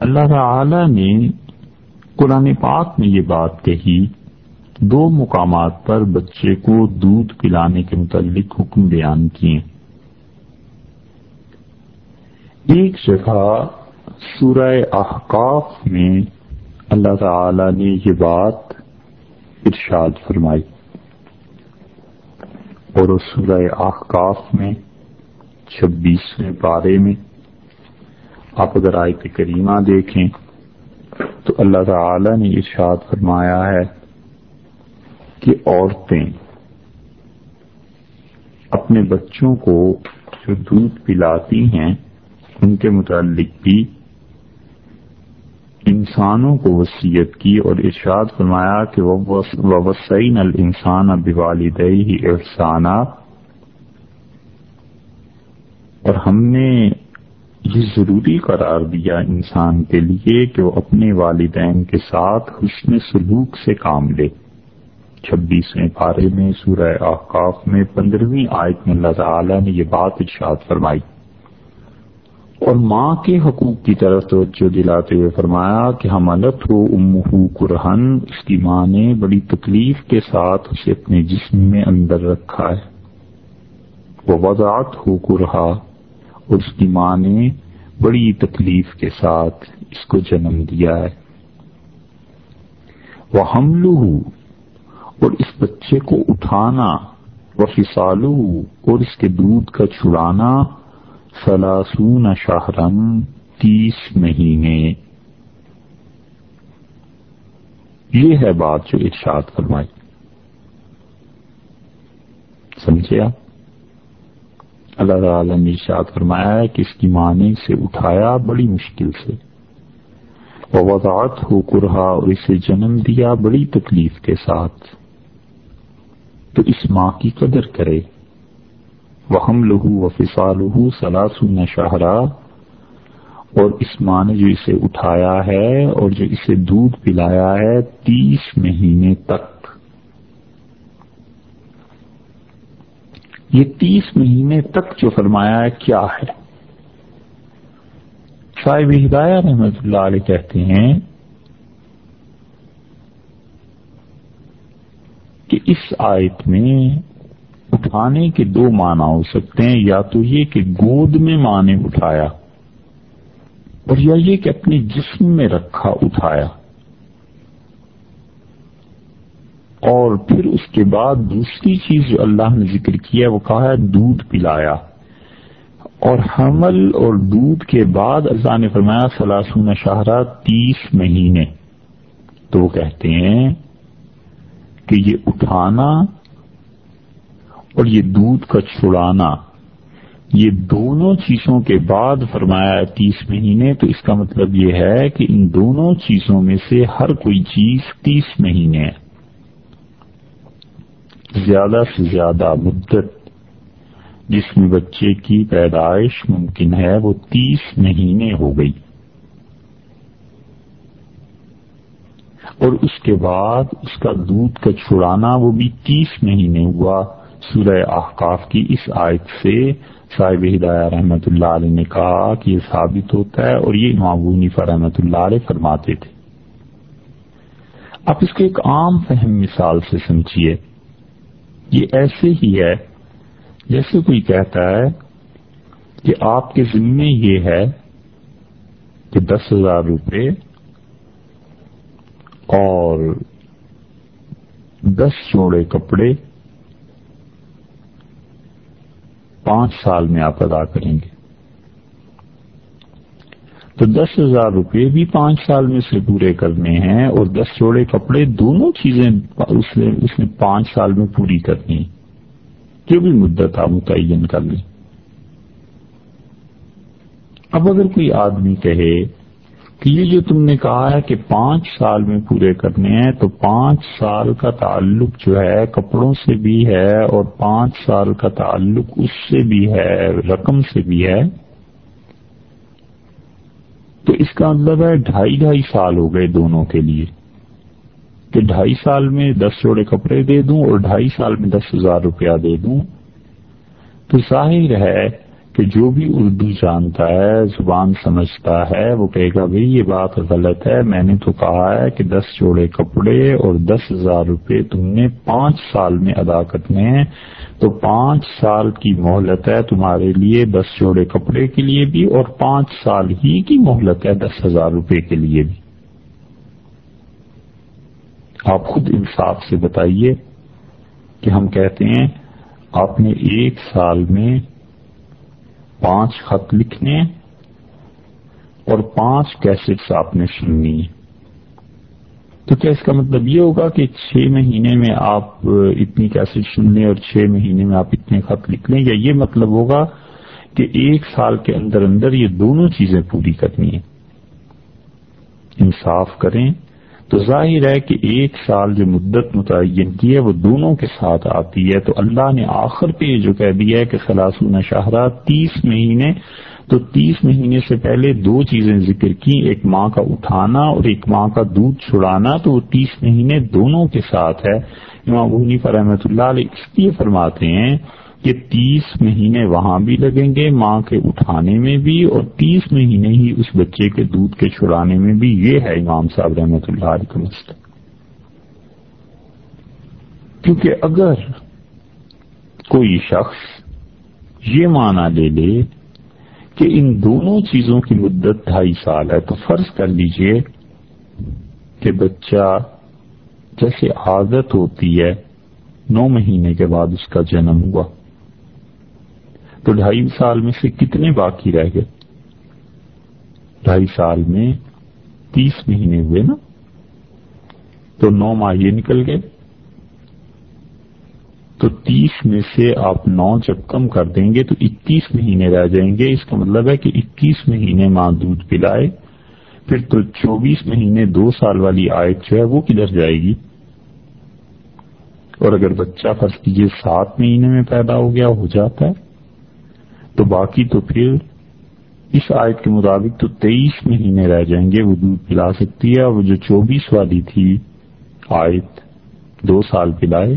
اللہ تعالی نے قرآن پاک میں یہ بات کہی دو مقامات پر بچے کو دودھ پلانے کے متعلق حکم بیان کیے۔ ایک جگہ سورہ احقاف میں اللہ تعالی نے یہ بات ارشاد فرمائی اور اس سورہ احقاف میں چھبیسویں پارے میں آپ اگر آیت کریمہ دیکھیں تو اللہ تعالی نے ارشاد فرمایا ہے کہ عورتیں اپنے بچوں کو جو دودھ پلاتی ہیں، ان کے متعلق بھی انسانوں کو وصیت کی اور ارشاد فرمایا کہ وسعین الانسان اب ہی احسانہ اور ہم نے یہ ضروری قرار دیا انسان کے لیے کہ وہ اپنے والدین کے ساتھ حسن سلوک سے کام لے۔ چھبیسویں پارے میں سورہ آکاف میں پندرہویں آیت میں اللہ تعالی نے یہ بات ارشاد فرمائی۔ اور ماں کے حقوق کی طرف توجہ دلاتے ہوئے فرمایا کہ ہم الت ہو امہ قرہن اس کی ماں نے بڑی تکلیف کے ساتھ اسے اپنے جسم میں اندر رکھا ہے۔ وہ وضاحت ہو قرہا اور اس کی ماں نے بڑی تکلیف کے ساتھ اس کو جنم دیا ہے۔ وہ حمل اور اس بچے کو اٹھانا وہ فسالو اور اس کے دودھ کا چھڑانا سلاسون شاہرم تیس مہینے۔ یہ ہے بات جو ارشاد فرمائی۔ سمجھے آپ؟ اللہ تعالی نے ارشاد فرمایا ہے کہ اس کی ماں نے اسے اٹھایا بڑی مشکل سے۔ وضاحت ہو کرہا اور اسے جنم دیا بڑی تکلیف کے ساتھ۔ تو اس ماں کی قدر کرے۔ وہ ہم لہو و فسال سلاسون شاہراہ اور اس ماں نے جو اسے اٹھایا ہے اور جو اسے دودھ پلایا ہے تیس مہینے تک۔ یہ تیس مہینے تک جو فرمایا ہے کیا ہے؟ صاحب ہدایہ رحمت اللہ علیہ کہتے ہیں کہ اس آیت میں اٹھانے کے دو معنی ہو سکتے ہیں، یا تو یہ کہ گود میں ماں نے اٹھایا اور یا یہ کہ اپنے جسم میں رکھا اٹھایا اور پھر اس کے بعد دوسری چیز جو اللہ نے ذکر کیا وہ کہا ہے دودھ پلایا اور حمل اور دودھ کے بعد اللہ نے فرمایا سلاسون شاہراہ تیس مہینے، تو وہ کہتے ہیں کہ یہ اٹھانا اور یہ دودھ کا چھڑانا، یہ دونوں چیزوں کے بعد فرمایا تیس مہینے، تو اس کا مطلب یہ ہے کہ ان دونوں چیزوں میں سے ہر کوئی چیز تیس مہینے ہے۔ زیادہ سے زیادہ مدت جس میں بچے کی پیدائش ممکن ہے، وہ تیس مہینے ہو گئی۔ اور اس کے بعد اس کا دودھ کا چھڑانا وہ بھی تیس مہینے ہوا سورہ احقاف کی اس آیت سے۔ صاحب ہدایہ رحمت اللہ علیہ نے کہا کہ یہ ثابت ہوتا ہے اور یہ معبونی رحمت اللہ علیہ فرماتے تھے۔ آپ اس کو ایک عام فہم مثال سے سمجھیے۔ یہ ایسے ہی ہے جیسے کوئی کہتا ہے کہ آپ کے ذمے یہ ہے کہ دس ہزار روپے اور دس جوڑے کپڑے پانچ سال میں آپ ادا کریں گے۔ تو دس ہزار روپے بھی پانچ سال میں سے پورے کرنے ہیں اور دس جوڑے کپڑے دونوں چیزیں اس نے, اس نے پانچ سال میں پوری کرنی جو بھی مدت آپ متعین کر لیں۔ اب اگر کوئی آدمی کہے کہ یہ جو تم نے کہا ہے کہ پانچ سال میں پورے کرنے ہیں، تو پانچ سال کا تعلق جو ہے کپڑوں سے بھی ہے اور پانچ سال کا تعلق اس سے بھی ہے، رقم سے بھی ہے۔ تو اس کا مطلب ہے ڈھائی ڈھائی سال ہو گئے دونوں کے لیے۔ کہ ڈھائی سال میں دس جوڑے کپڑے دے دوں اور ڈھائی سال میں دس ہزار روپیہ دے دوں۔ تو ظاہر ہے کہ جو بھی اردو جانتا ہے، زبان سمجھتا ہے، وہ کہے گا بھائی یہ بات غلط ہے۔ میں نے تو کہا ہے کہ دس جوڑے کپڑے اور دس ہزار روپے تم نے پانچ سال میں ادا کرنے ہیں۔ تو پانچ سال کی مہلت ہے تمہارے لیے دس جوڑے کپڑے کے لیے بھی اور پانچ سال ہی کی مہلت ہے دس ہزار روپے کے لیے بھی۔ آپ خود انصاف سے بتائیے کہ ہم کہتے ہیں، آپ نے ایک سال میں پانچ خط لکھنے اور پانچ کیسٹس آپ نے سننی۔ تو کیا اس کا مطلب یہ ہوگا کہ چھ مہینے میں آپ اتنی کیسٹ سن لیں اور چھ مہینے میں آپ اتنے خط لکھ لیں؟ یا یہ مطلب ہوگا کہ ایک سال کے اندر اندر یہ دونوں چیزیں پوری کرنی ہیں۔ انصاف کریں۔ تو ظاہر ہے کہ ایک سال جو مدت متعین کی ہے وہ دونوں کے ساتھ آتی ہے۔ تو اللہ نے آخر پہ یہ جو کہہ دیا ہے کہ خلاصون شاہراہ، تیس مہینے۔ تو تیس مہینے سے پہلے دو چیزیں ذکر کی، ایک ماں کا اٹھانا اور ایک ماں کا دودھ چھڑانا۔ تو وہ تیس مہینے دونوں کے ساتھ ہے۔ امام بھونی فرحمت اللہ علیہ اس لیے فرماتے ہیں کہ تیس مہینے وہاں بھی لگیں گے، ماں کے اٹھانے میں بھی، اور تیس مہینے ہی اس بچے کے دودھ کے چھڑانے میں بھی۔ یہ ہے امام صاحب رحمت اللہ علیہ کا مسئلہ۔ کیونکہ اگر کوئی شخص یہ مانا لے لے کہ ان دونوں چیزوں کی مدت ڈھائی سال ہے، تو فرض کر لیجیے کہ بچہ جیسے عادت ہوتی ہے، نو مہینے کے بعد اس کا جنم ہوا۔ تو ڈھائی سال میں سے کتنے باقی رہ گئے؟ ڈھائی سال میں تیس مہینے ہوئے نا؟ تو نو ماہ یہ نکل گئے۔ تو تیس میں سے آپ نو جب کم کر دیں گے تو اکیس مہینے رہ جائیں گے۔ اس کا مطلب ہے کہ اکیس مہینے ماں دودھ پلائے، پھر تو چوبیس مہینے دو سال والی آیت جو ہے وہ کدھر جائے گی؟ اور اگر بچہ فرض کیجیے سات مہینے میں پیدا ہو گیا، ہو جاتا ہے۔ تو باقی تو پھر اس آیت کے مطابق تو تیئیس مہینے رہ جائیں گے وہ دودھ پلا سکتی ہے وہ جو چوبیس والی تھی آیت دو سال پلائے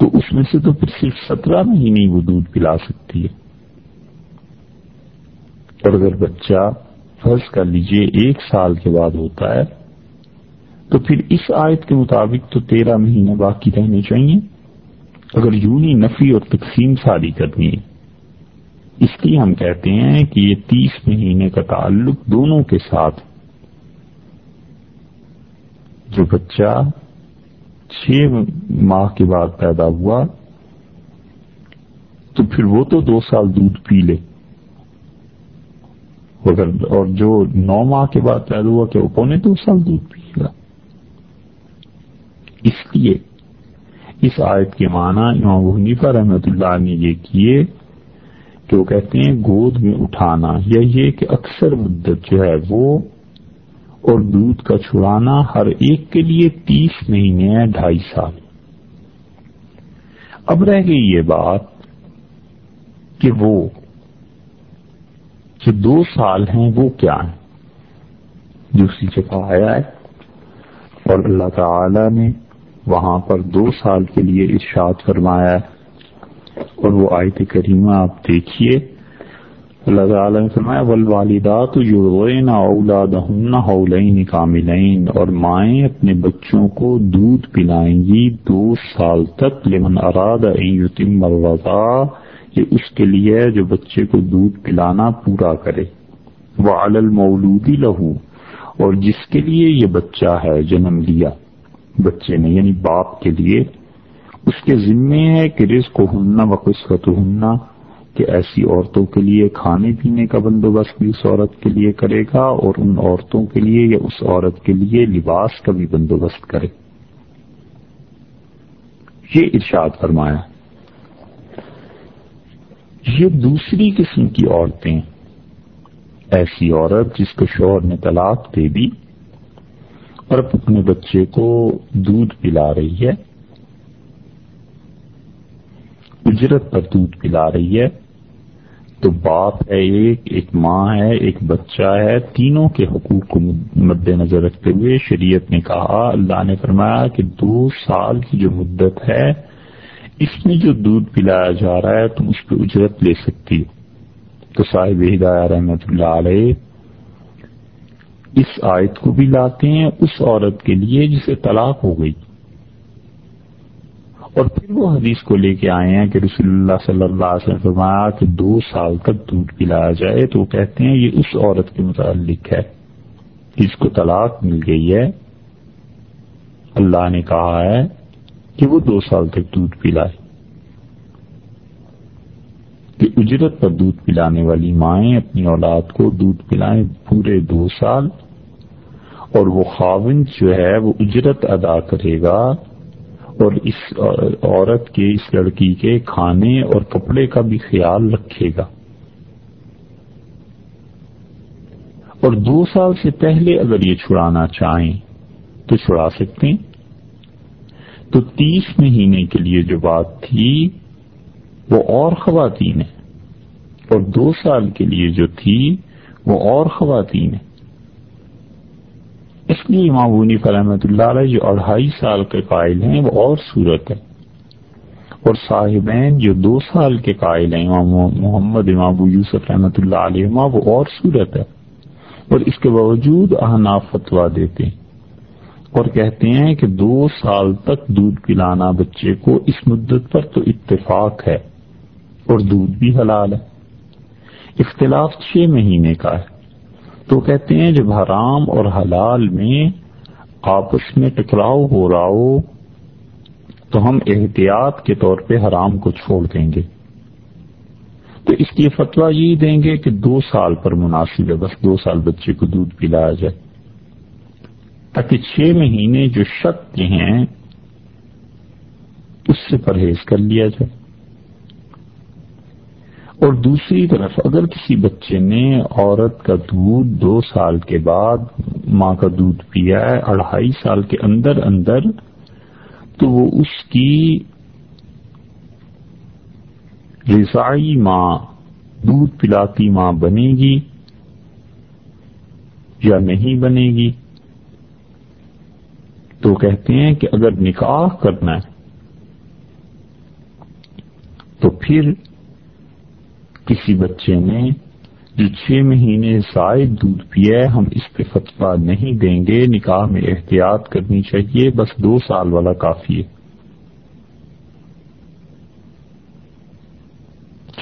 تو اس میں سے تو پھر صرف سترہ مہینے وہ دودھ پلا سکتی ہے۔ اور اگر بچہ فرض کر لیجیے ایک سال کے بعد ہوتا ہے، تو پھر اس آیت کے مطابق تو تیرہ مہینے باقی رہنے چاہیے۔ اگر یونی نفی اور تقسیم ساری کرنی ہے اس لیے ہم کہتے ہیں کہ یہ تیس مہینے کا تعلق دونوں کے ساتھ جو بچہ چھ ماہ کے بعد پیدا ہوا، تو پھر وہ تو دو سال دودھ پی لے۔ اور جو نو ماہ کے بعد پیدا ہوا کہ وہ پونے دو سال دودھ پیے گا اس لیے اس آیت کے معنی امام حنیفہ رحمت اللہ نے یہ کیے کہ وہ کہتے ہیں گود میں اٹھانا، یا یہ کہ اکثر مدت جو ہے وہ اور دودھ کا چھڑانا ہر ایک کے لیے تیس مہینے ہے ڈھائی سال۔ اب رہ گئی یہ بات کہ وہ جو دو سال ہیں، وہ کیا ہیں؟ دوسری جگہ آیا ہے اور اللہ تعالی نے وہاں پر دو سال کے لیے ارشاد فرمایا ہے۔ اور وہ آیت کریمہ آپ دیکھیے۔ اللہ تعالیٰ نے فرمایا، والوالدات یرضعن اولادہن حولین کاملین اور مائیں اپنے بچوں کو دودھ پلائیں گی دو سال تک۔ لمن اراد ان یتم یہ اس کے لیے جو بچے کو دودھ پلانا پورا کرے۔ وعلی المولود لہو اور جس کے لیے یہ بچہ ہے جنم لیا، بچے نے یعنی باپ کے لیے۔ اس کے ذمے ہے کہ رزق ہننا و قسمت ہننا کہ ایسی عورتوں کے لیے کھانے پینے کا بندوبست بھی اس عورت کے لیے کرے گا اور ان عورتوں کے لیے یا اس عورت کے لیے لباس کا بھی بندوبست کرے۔ یہ ارشاد فرمایا۔ یہ دوسری قسم کی عورتیں ایسی عورت جس کو شوہر نے طلاق دے دی اور اب اپنے بچے کو دودھ پلا رہی ہے۔ اجرت پر دودھ پلا رہی ہے۔ تو باپ ہے ایک ایک ماں ہے، ایک بچہ ہے۔ تینوں کے حقوق کو مد نظر رکھتے ہوئے شریعت نے کہا، اللہ نے فرمایا کہ دو سال کی جو مدت ہے، اس میں جو دودھ پلایا جا رہا ہے، تم اس پہ اجرت لے سکتی ہو۔ تو صاحب ہدایہ رحمت اللہ علیہ اس آیت کو بھی لاتے ہیں، اس عورت کے لیے جسے طلاق ہو گئی۔ اور پھر وہ حدیث کو لے کے آئے ہیں کہ رسول اللہ صلی اللہ علیہ وسلم فرمایا کہ دو سال تک دودھ پلایا جائے تو وہ کہتے ہیں یہ اس عورت کے متعلق ہے۔ جس کو طلاق مل گئی ہے۔ اللہ نے کہا ہے کہ وہ دو سال تک دودھ پلائے۔ کہ اجرت پر دودھ پلانے والی مائیں اپنی اولاد کو دودھ پلائیں پورے دو سال اور وہ خاون جو ہے وہ اجرت ادا کرے گا اور اس عورت کے اس لڑکی کے کھانے اور کپڑے کا بھی خیال رکھے گا۔ اور دو سال سے پہلے اگر یہ چھڑانا چاہیں تو چھڑا سکتے ہیں۔ تو تیس مہینے کے لیے جو بات تھی وہ اور خواتین ہیں اور دو سال کے لیے جو تھی وہ اور خواتین ہیں۔ اس لیے امام بونی فرحمت اللہ علیہ جو اڑھائی سال کے قائل ہیں، وہ اور صورت ہے۔ اور صاحبین جو دو سال کے قائل ہیں، امام محمد، امام یوسف رحمۃ اللہ علیہ وہ اور صورت ہے۔ اور اس کے باوجود احناف فتوا دیتے ہیں۔ اور کہتے ہیں کہ دو سال تک دودھ پلانا بچے کو اس مدت پر تو اتفاق ہے اور دودھ بھی حلال ہے۔ اختلاف چھ مہینے کا ہے۔ تو کہتے ہیں جب حرام اور حلال میں آپس میں ٹکراؤ ہو رہا ہو، تو ہم احتیاط کے طور پہ حرام کو چھوڑ دیں گے۔ تو اس کی فتویٰ یہی دیں گے کہ دو سال پر مناسب ہے، بس دو سال بچے کو دودھ پلایا جائے۔ تاکہ چھ مہینے جو شک کے ہیں، اس سے پرہیز کر لیا جائے۔ اور دوسری طرف اگر کسی بچے نے عورت کا دودھ دو سال کے بعد ماں کا دودھ پیا ہے، اڑھائی سال کے اندر اندر، تو وہ اس کی رضائی ماں، دودھ پلاتی ماں بنے گی یا نہیں بنے گی؟ تو کہتے ہیں کہ اگر نکاح کرنا ہے، تو پھر کسی بچے نے جو چھ مہینے زائد دودھ پیا ہے، ہم اس پہ فتوا نہیں دیں گے۔ نکاح میں احتیاط کرنی چاہیے، بس دو سال والا کافی ہے۔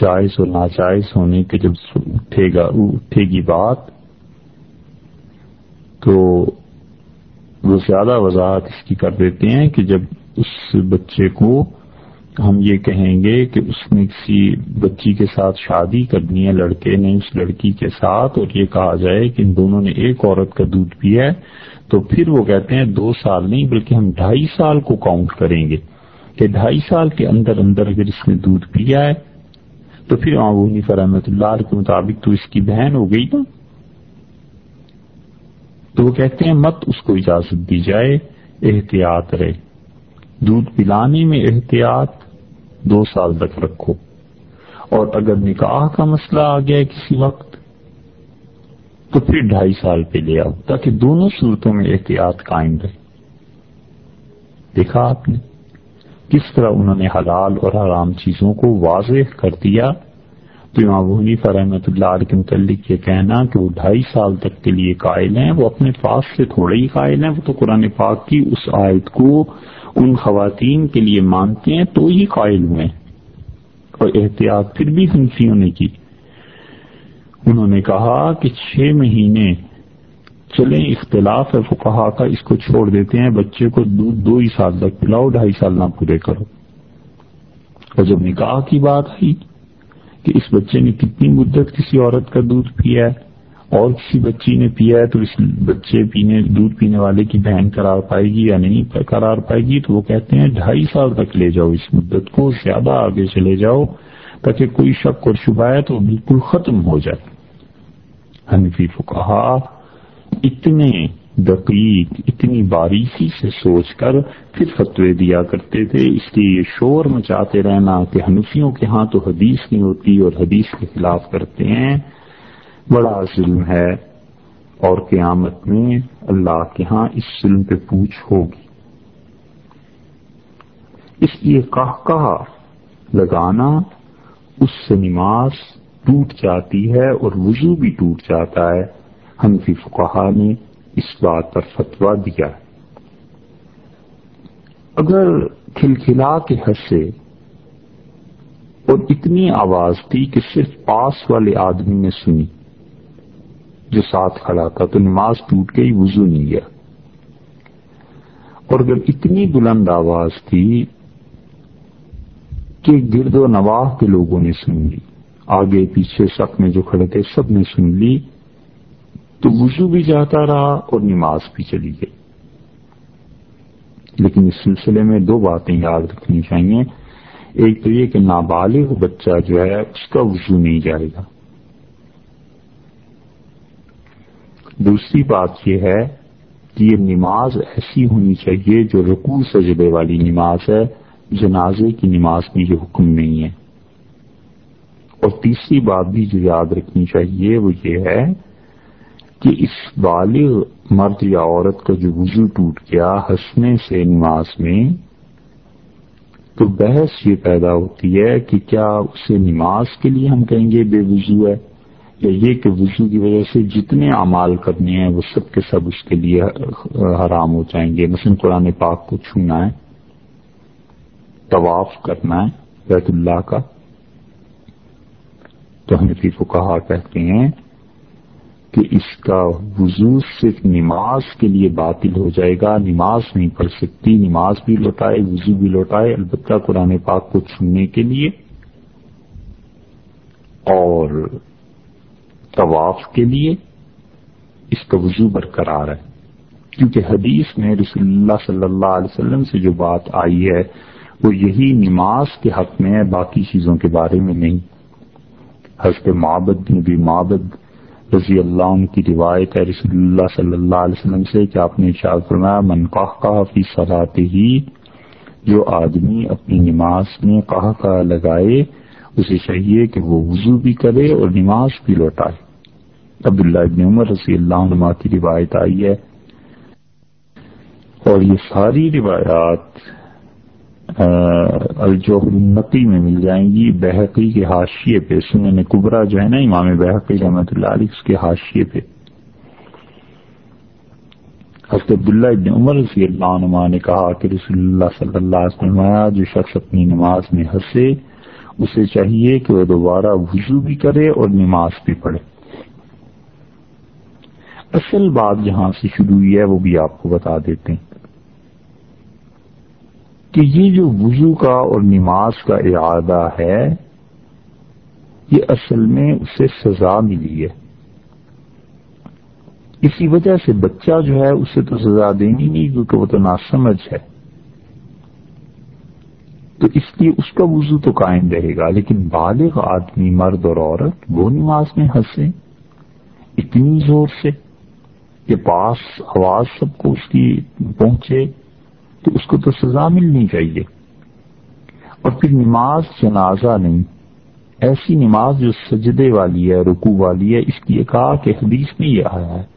جائز اور ناجائز ہونے کے جب اٹھے گا، اٹھے گی بات، تو وہ زیادہ وضاحت اس کی کر دیتے ہیں کہ جب اس بچے کو ہم یہ کہیں گے کہ اس نے کسی بچی کے ساتھ شادی کرنی ہے، لڑکے نے اس لڑکی کے ساتھ، اور یہ کہا جائے کہ ان دونوں نے ایک عورت کا دودھ پیا ہے۔ تو پھر وہ کہتے ہیں، دو سال نہیں، بلکہ ہم ڈھائی سال کو کاؤنٹ کریں گے کہ ڈھائی سال کے اندر اندر اگر اس نے دودھ پیا ہے، تو پھر آبونی فرحمت اللہ کے مطابق تو اس کی بہن ہو گئی نا۔ تو وہ کہتے ہیں، مت اس کو اجازت دی جائے، احتیاط رہے۔ دودھ پلانے میں احتیاط دو سال تک رکھو۔ اور اگر نکاح کا مسئلہ آ گیا کسی وقت، تو پھر ڈھائی سال پہ لے آؤ، تاکہ دونوں صورتوں میں احتیاط قائم رہے۔ دیکھا آپ نے؟ کس طرح انہوں نے حلال اور حرام چیزوں کو واضح کر دیا۔ تو امام حنیفہ رحمۃ اللہ علیہ کے متعلق یہ کہنا کہ وہ ڈھائی سال تک کے لیے قائل ہیں، وہ اپنے پاس سے تھوڑے ہی قائل ہیں، وہ تو قرآن پاک کی اس آیت کو ان خواتین کے لیے مانتے ہیں تو ہی قائل ہوئے اور احتیاط پھر بھی ہنفیوں نے کی۔ انہوں نے کہا کہ چھ مہینے چلیں، اختلاف ہے وہ کہا اس کو چھوڑ دیتے ہیں، بچے کو دودھ دو ہی سال تک پلاؤ، ڈھائی سال نہ پورے کرو۔ اور جب نکاح کی بات آئی کہ اس بچے نے کتنی مدت کسی عورت کا دودھ پیا ہے اور کسی بچی نے پیا ہے تو اس بچے پینے، دودھ پینے والے کی بہن قرار پائے گی یا نہیں قرار پائے گی، تو وہ کہتے ہیں ڈھائی سال تک لے جاؤ اس مدت کو، زیادہ آگے چلے جاؤ تاکہ کوئی شک اور شبہ ہے تو بالکل ختم ہو جائے۔ حنفی فکہ اتنے دقیق، اتنی باریکی سے سوچ کر پھر فتوے دیا کرتے تھے۔ اس لیے یہ شور مچاتے رہنا کہ حنفیوں کے ہاں تو حدیث نہیں ہوتی اور حدیث کے خلاف کرتے ہیں۔ بڑا ظلم ہے اور قیامت میں اللہ کے ہاں اس ظلم پہ پوچھ ہوگی۔ اس لیے کہا لگانا، اس سے نماز ٹوٹ جاتی ہے اور وضو بھی ٹوٹ جاتا ہے۔ حنفی فقہ نے اس بات پر فتوا دیا۔ ہے اگر کھلکھلا کے ہنسے اور اتنی آواز تھی کہ صرف پاس والے آدمی نے سنی، جو ساتھ کھڑا تھا، تو نماز ٹوٹ گئی، وضو نہیں گیا اور اگر اتنی بلند آواز تھی کہ گرد و نواح کے لوگوں نے سن لی، آگے پیچھے سب میں جو کھڑے تھے، سب نے سن لی۔ تو وضو بھی جاتا رہا اور نماز بھی چلی گئی۔ لیکن اس سلسلے میں دو باتیں یاد رکھنی چاہیے۔ ایک تو یہ کہ نابالغ بچہ جو ہے، اس کا وضو نہیں جائے گا۔ دوسری بات یہ ہے کہ یہ نماز ایسی ہونی چاہیے جو رکوع سجدے والی نماز ہے، جنازے کی نماز میں یہ حکم نہیں ہے۔ اور تیسری بات بھی جو یاد رکھنی چاہیے وہ یہ ہے کہ اس بالغ مرد یا عورت کا جو وضو ٹوٹ گیا ہنسنے سے نماز میں، تو بحث یہ پیدا ہوتی ہے کہ کیا اسے نماز کے لیے ہم کہیں گے بے وضو ہے؟ یا یہ کہ وضو کی وجہ سے جتنے اعمال کرنے ہیں، وہ سب کے سب اس کے لیے حرام ہو جائیں گے۔ مثلاً قرآن پاک کو چھونا ہے، طواف کرنا ہے بیت اللہ کا، تو حنفی کو کہا کہتے ہیں کہ اس کا وضو صرف نماز کے لیے باطل ہو جائے گا، نماز نہیں پڑھ سکتی، نماز بھی لوٹائے، وضو بھی لوٹائے، البتہ قرآن پاک کو چھونے کے لیے اور طواف کے لیے اس کا وضو برقرار ہے۔ کیونکہ حدیث میں رسول اللہ صلی اللہ علیہ وسلم سے جو بات آئی ہے، وہ یہی نماز کے حق میں ہے، باقی چیزوں کے بارے میں نہیں۔ حضرت معبد نے بھی معبد رضی اللہ عنہ کی روایت ہے، رسول اللہ صلی اللہ علیہ وسلم سے کہ آپ نے اشار فرمایا، من کا فی صلاح ہی جو آدمی اپنی نماز میں کہا کا لگائے، اسے چاہیے کہ وہ وضو بھی کرے اور نماز بھی لوٹائے۔ عبداللہ ابن عمر رضی اللہ عنہ کی روایت آئی ہے۔ اور یہ ساری روایات الجوہر النقی میں مل جائیں گی، بحقی کے حاشیے پہ، سنن کبرا جو ہے نا امام بحقی رحمۃ اللہ علیہ، اس کے حاشیے پہ۔ حضرت عبداللہ ابن عمر رضی اللہ عنہ نے کہا کہ رسول اللہ صلی اللہ علیہ وسلم جو شخص اپنی نماز میں ہنسے، اسے چاہیے کہ وہ دوبارہ وضو بھی کرے اور نماز بھی پڑھے۔ اصل بات جہاں سے شروع ہوئی ہے، وہ بھی آپ کو بتا دیتے ہیں۔ کہ یہ جو وضو کا اور نماز کا ارادہ ہے، یہ اصل میں اسے سزا ملی ہے۔ اسی وجہ سے بچہ جو ہے، اسے تو سزا دینی نہیں، کیونکہ وہ تو ناسمجھ ہے۔ تو اس لیے اس کا وضو تو قائم رہے گا، لیکن بالغ آدمی، مرد اور عورت، وہ نماز میں ہنسے اتنی زور سے کہ پاس آواز سب کو اس کی پہنچے۔ تو اس کو تو سزا ملنی چاہیے۔ اور پھر نماز جنازہ نہیں، ایسی نماز جو سجدے والی ہے رکو والی ہے، اس لیے کہا کہ حدیث میں یہ آیا ہے۔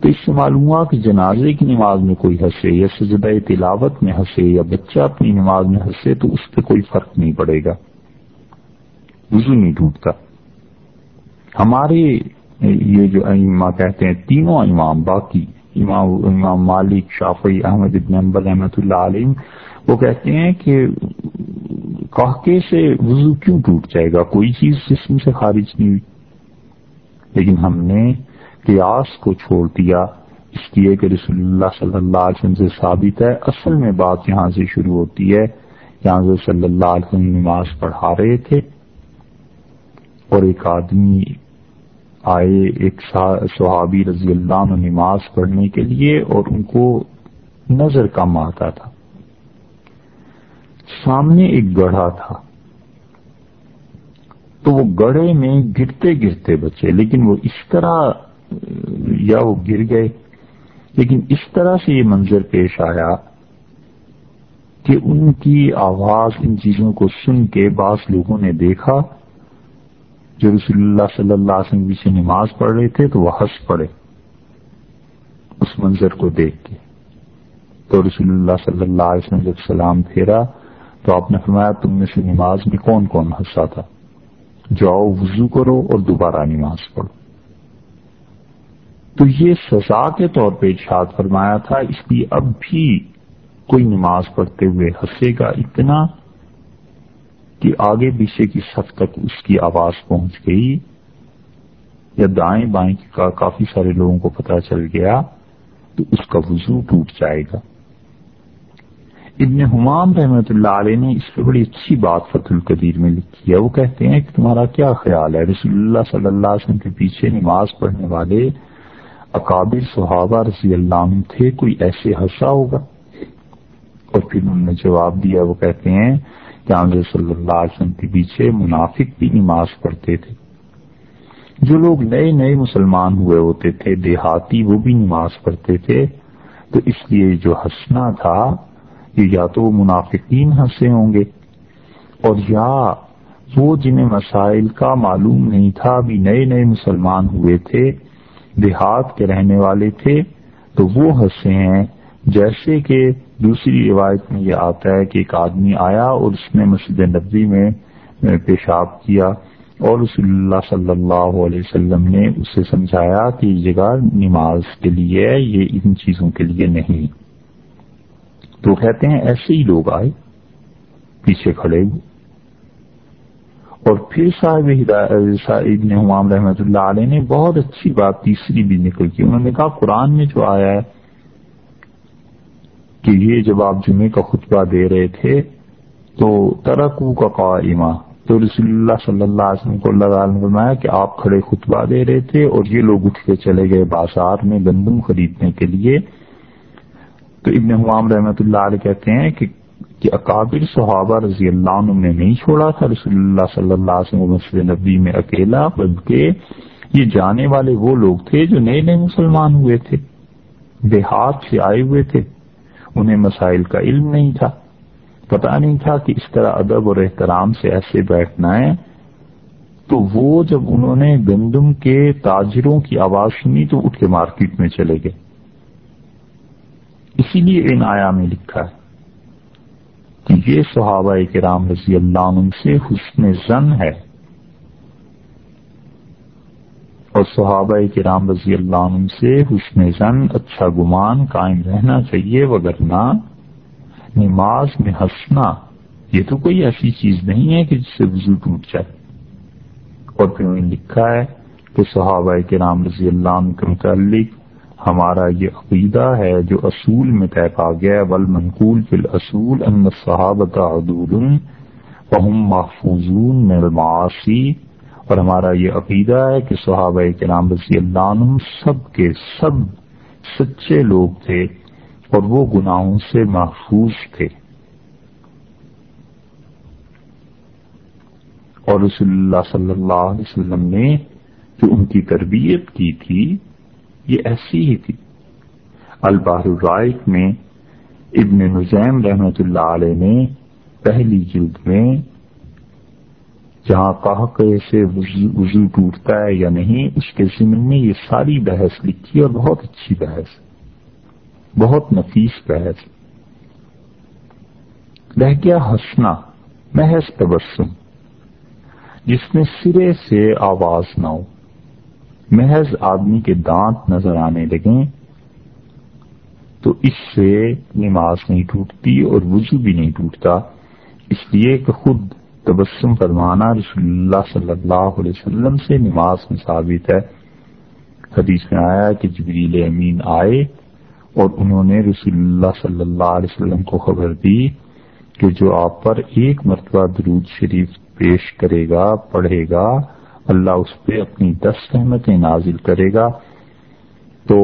تو اس سے معلوم ہوا کہ جنازے کی نماز میں کوئی ہنسے یا سجدہ تلاوت میں ہنسے یا بچہ اپنی نماز میں ہنسے تو اس پہ کوئی فرق نہیں پڑے گا۔ وضو نہیں ٹوٹتا۔ ہمارے یہ جو امام کہتے ہیں، تینوں امام باقی امام امام مالک شافی احمد ابن امبل احمد اللہ علیہ، وہ کہتے ہیں کہ کاکے سے وضو کیوں ٹوٹ جائے گا؟ کوئی چیز جسم سے خارج نہیں ہوئی۔ لیکن ہم نے قیاس کو چھوڑ دیا۔ اس لیے کہ رسول اللہ صلی اللہ علیہ وسلم سے ثابت ہے، اصل میں بات یہاں سے شروع ہوتی ہے۔ یہاں سے صلی اللہ علیہ وسلم نماز پڑھا رہے تھے اور ایک آدمی آئے ایک صحابی رضی اللہ عنہ نماز پڑھنے کے لیے اور ان کو نظر کم آتا تھا۔ سامنے ایک گڑھا تھا۔ تو وہ گڑے میں گرتے گرتے بچے، لیکن وہ اس طرح، یا وہ گر گئے۔ لیکن اس طرح سے یہ منظر پیش آیا کہ ان کی آواز ان چیزوں کو سن کے بعض لوگوں نے دیکھا۔ جو رسول اللہ صلی اللہ علیہ وسلم سے نماز پڑھ رہے تھے تو وہ ہنس پڑے اس منظر کو دیکھ کے۔ تو رسول اللہ صلی اللہ علیہ وسلم جب سلام پھیرا تو آپ نے فرمایا، تم میں سے نماز میں کون کون ہنسا تھا؟ جاؤ وضو کرو اور دوبارہ نماز پڑھو۔ تو یہ سزا کے طور پہ ارشاد فرمایا تھا، اس لیے اب بھی کوئی نماز پڑھتے ہوئے ہنسے گا اتنا کہ آگے پیچھے کی سب تک اس کی آواز پہنچ گئی۔ یا دائیں بائیں کا کافی سارے لوگوں کو پتا چل گیا تو اس کا وضو ٹوٹ جائے گا۔ ابن حمام رحمت اللہ علیہ نے اس پہ بڑی اچھی بات فتح القدیر میں لکھی ہے۔ وہ کہتے ہیں کہ تمہارا کیا خیال ہے؟ رسول اللہ صلی اللہ علیہ وسلم کے پیچھے نماز پڑھنے والے اکابر صحابہ رضی اللہ عنہ تھے، کوئی ایسے ہنسا ہوگا؟ اور پھر انہوں نے جواب دیا، وہ کہتے ہیں کہ صلی اللہ علیہ وسلم کے پیچھے منافق بھی نماز پڑھتے تھے۔ جو لوگ نئے نئے مسلمان ہوئے ہوتے تھے، دیہاتی، وہ بھی نماز پڑھتے تھے۔ تو اس لیے جو ہنسنا تھا کہ یا تو وہ منافقین ہنسے ہوں گے، اور یا وہ جنہیں مسائل کا معلوم نہیں تھا، ابھی نئے نئے مسلمان ہوئے تھے، دیہات کے رہنے والے تھے، تو وہ ہنسے ہیں۔ جیسے کہ دوسری روایت میں یہ آتا ہے کہ ایک آدمی آیا اور اس نے مسجد نبی میں پیشاب کیا اور رسول اللہ صلی اللہ علیہ وسلم نے اسے سمجھایا کہ یہ جگہ نماز کے لیے یہ ان چیزوں کے لیے نہیں۔ تو کہتے ہیں ایسے ہی لوگ آئے، پیچھے کھڑے ہوئے۔ اور پھر صاحب ہدایت نے حمام رحمت اللہ علیہ نے بہت اچھی بات تیسری بھی نکل کی۔ انہوں نے کہا قرآن میں جو آیا ہے کہ یہ جب آپ جمعے کا خطبہ دے رہے تھے تو ترکو کا قائمہ تو رسول اللہ صلی اللہ علیہ وسلم کو اللہ تعالیٰ نے فرمایا کہ آپ کھڑے خطبہ دے رہے تھے اور یہ لوگ اٹھ کے چلے گئے بازار میں گندم خریدنے کے لیے۔ تو ابن حمام رحمت اللہ علیہ کہتے ہیں کہ کہ اکابر صحابہ رضی اللہ عنہ نے نہیں چھوڑا تھا رسول اللہ صلی اللہ علیہ وسلم مسجد نبی میں اکیلا، بلکہ یہ جانے والے وہ لوگ تھے جو نئے نئے مسلمان ہوئے تھے دیہات سے آئے ہوئے تھے۔ انہیں مسائل کا علم نہیں تھا۔ پتا نہیں تھا کہ اس طرح ادب اور احترام سے ایسے بیٹھنا ہے۔ تو وہ جب انہوں نے گندم کے تاجروں کی آواز سنی تو اٹھ کے مارکیٹ میں چلے گئے۔ اسی لیے ان آیا میں لکھا ہے کہ یہ صحابہ کرام رضی اللہ عنہ سے حسن زن ہے۔ اور صحابہ کرام رضی اللہ عنہ سے حسن زن اچھا گمان، قائم رہنا چاہیے وغیرہ نماز میں ہنسنا، یہ تو کوئی ایسی چیز نہیں ہے کہ جس سے وضو ٹوٹ جائے۔ اور پھر انہیں لکھا ہے کہ صحابہ کرام رضی اللہ عنہ کے متعلق ہمارا یہ عقیدہ ہے جو اصول میں طے پا گیا ول منقول فل اصول ان صحابت عدول فہم محفوظون من المعاصی۔ اور ہمارا یہ عقیدہ ہے کہ صحابہ کے رضی اللہ عنہ سب کے سب سچے لوگ تھے اور وہ گناہوں سے محفوظ تھے۔ اور رسول اللہ صلی اللہ علیہ وسلم نے جو ان کی تربیت کی تھی، یہ ایسی ہی تھی۔ الباہ الرائق میں ابن نظیم رحمت اللہ علیہ نے پہلی جلد میں جہاں کہ سے وضو ٹوٹتا ہے یا نہیں، اس کے ضمن میں یہ ساری بحث لکھی اور بہت اچھی بحث، بہت نفیس بحث۔ رہ گیا ہنسنا، محض تبسم، جس میں سرے سے آواز نہ ہو۔ محض آدمی کے دانت نظر آنے لگیں، تو اس سے نماز نہیں ٹوٹتی اور وضو بھی نہیں ٹوٹتا۔ اس لیے کہ خود تبسم فرمانا، رسول اللہ صلی اللہ علیہ وسلم سے نماز میں ثابت ہے۔ حدیث میں آیا کہ جبریل امین آئے اور انہوں نے رسول اللہ صلی اللہ علیہ وسلم کو خبر دی کہ جو آپ پر ایک مرتبہ درود شریف پیش کرے گا، پڑھے گا، اللہ اس پہ اپنی دس رحمتیں نازل کرے گا۔ تو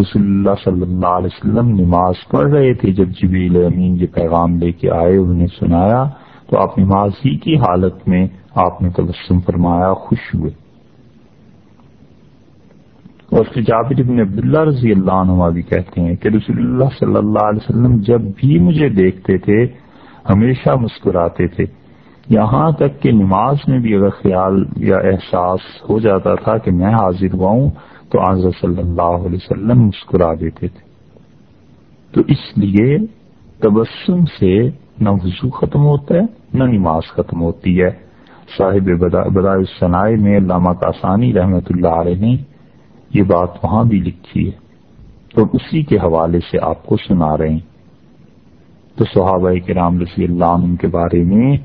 رسول اللہ صلی اللہ علیہ وسلم نماز پڑھ رہے تھے۔ جب جبیل امین یہ پیغام لے کے آئے، انہوں نے سنایا تو آپ نماز ہی کی حالت میں آپ نے تبسم فرمایا، خوش ہوئے۔ اور جابر ابن عبداللہ رضی اللہ عنہ بھی کہتے ہیں کہ رسول اللہ صلی اللہ علیہ وسلم جب بھی مجھے دیکھتے تھے، ہمیشہ مسکراتے تھے۔ یہاں تک کہ نماز میں بھی اگر خیال یا احساس ہو جاتا تھا کہ میں حاضر ہوا ہوں، تو آضر صلی اللہ علیہ وسلم مسکرا دیتے تھے۔ تو اس لیے تبسم سے نہ وضو ختم ہوتا ہے نہ نماز ختم ہوتی ہے۔ صاحب بدائے ثنائے میں علامہ کاسانی رحمت اللہ علیہ نے یہ بات وہاں بھی لکھی ہے۔ تو اسی کے حوالے سے آپ کو سنا رہے ہیں۔ تو صحابہ کے رام اللہ عنہ کے بارے میں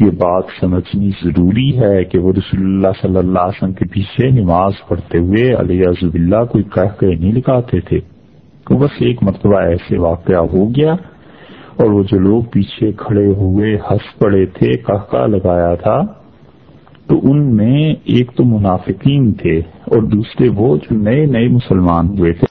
یہ بات سمجھنی ضروری ہے کہ وہ رسول اللہ صلی اللہ علیہ وسلم کے پیچھے نماز پڑھتے ہوئے علیہ عزب اللہ کوئی کہہ کے نہیں لکھاتے تھے۔ تو بس ایک مرتبہ ایسے واقعہ ہو گیا اور وہ جو لوگ پیچھے کھڑے ہوئے، ہنس پڑے تھے کہ لگایا تھا، تو ان میں ایک تو منافقین تھے اور دوسرے وہ جو نئے نئے مسلمان ہوئے تھے۔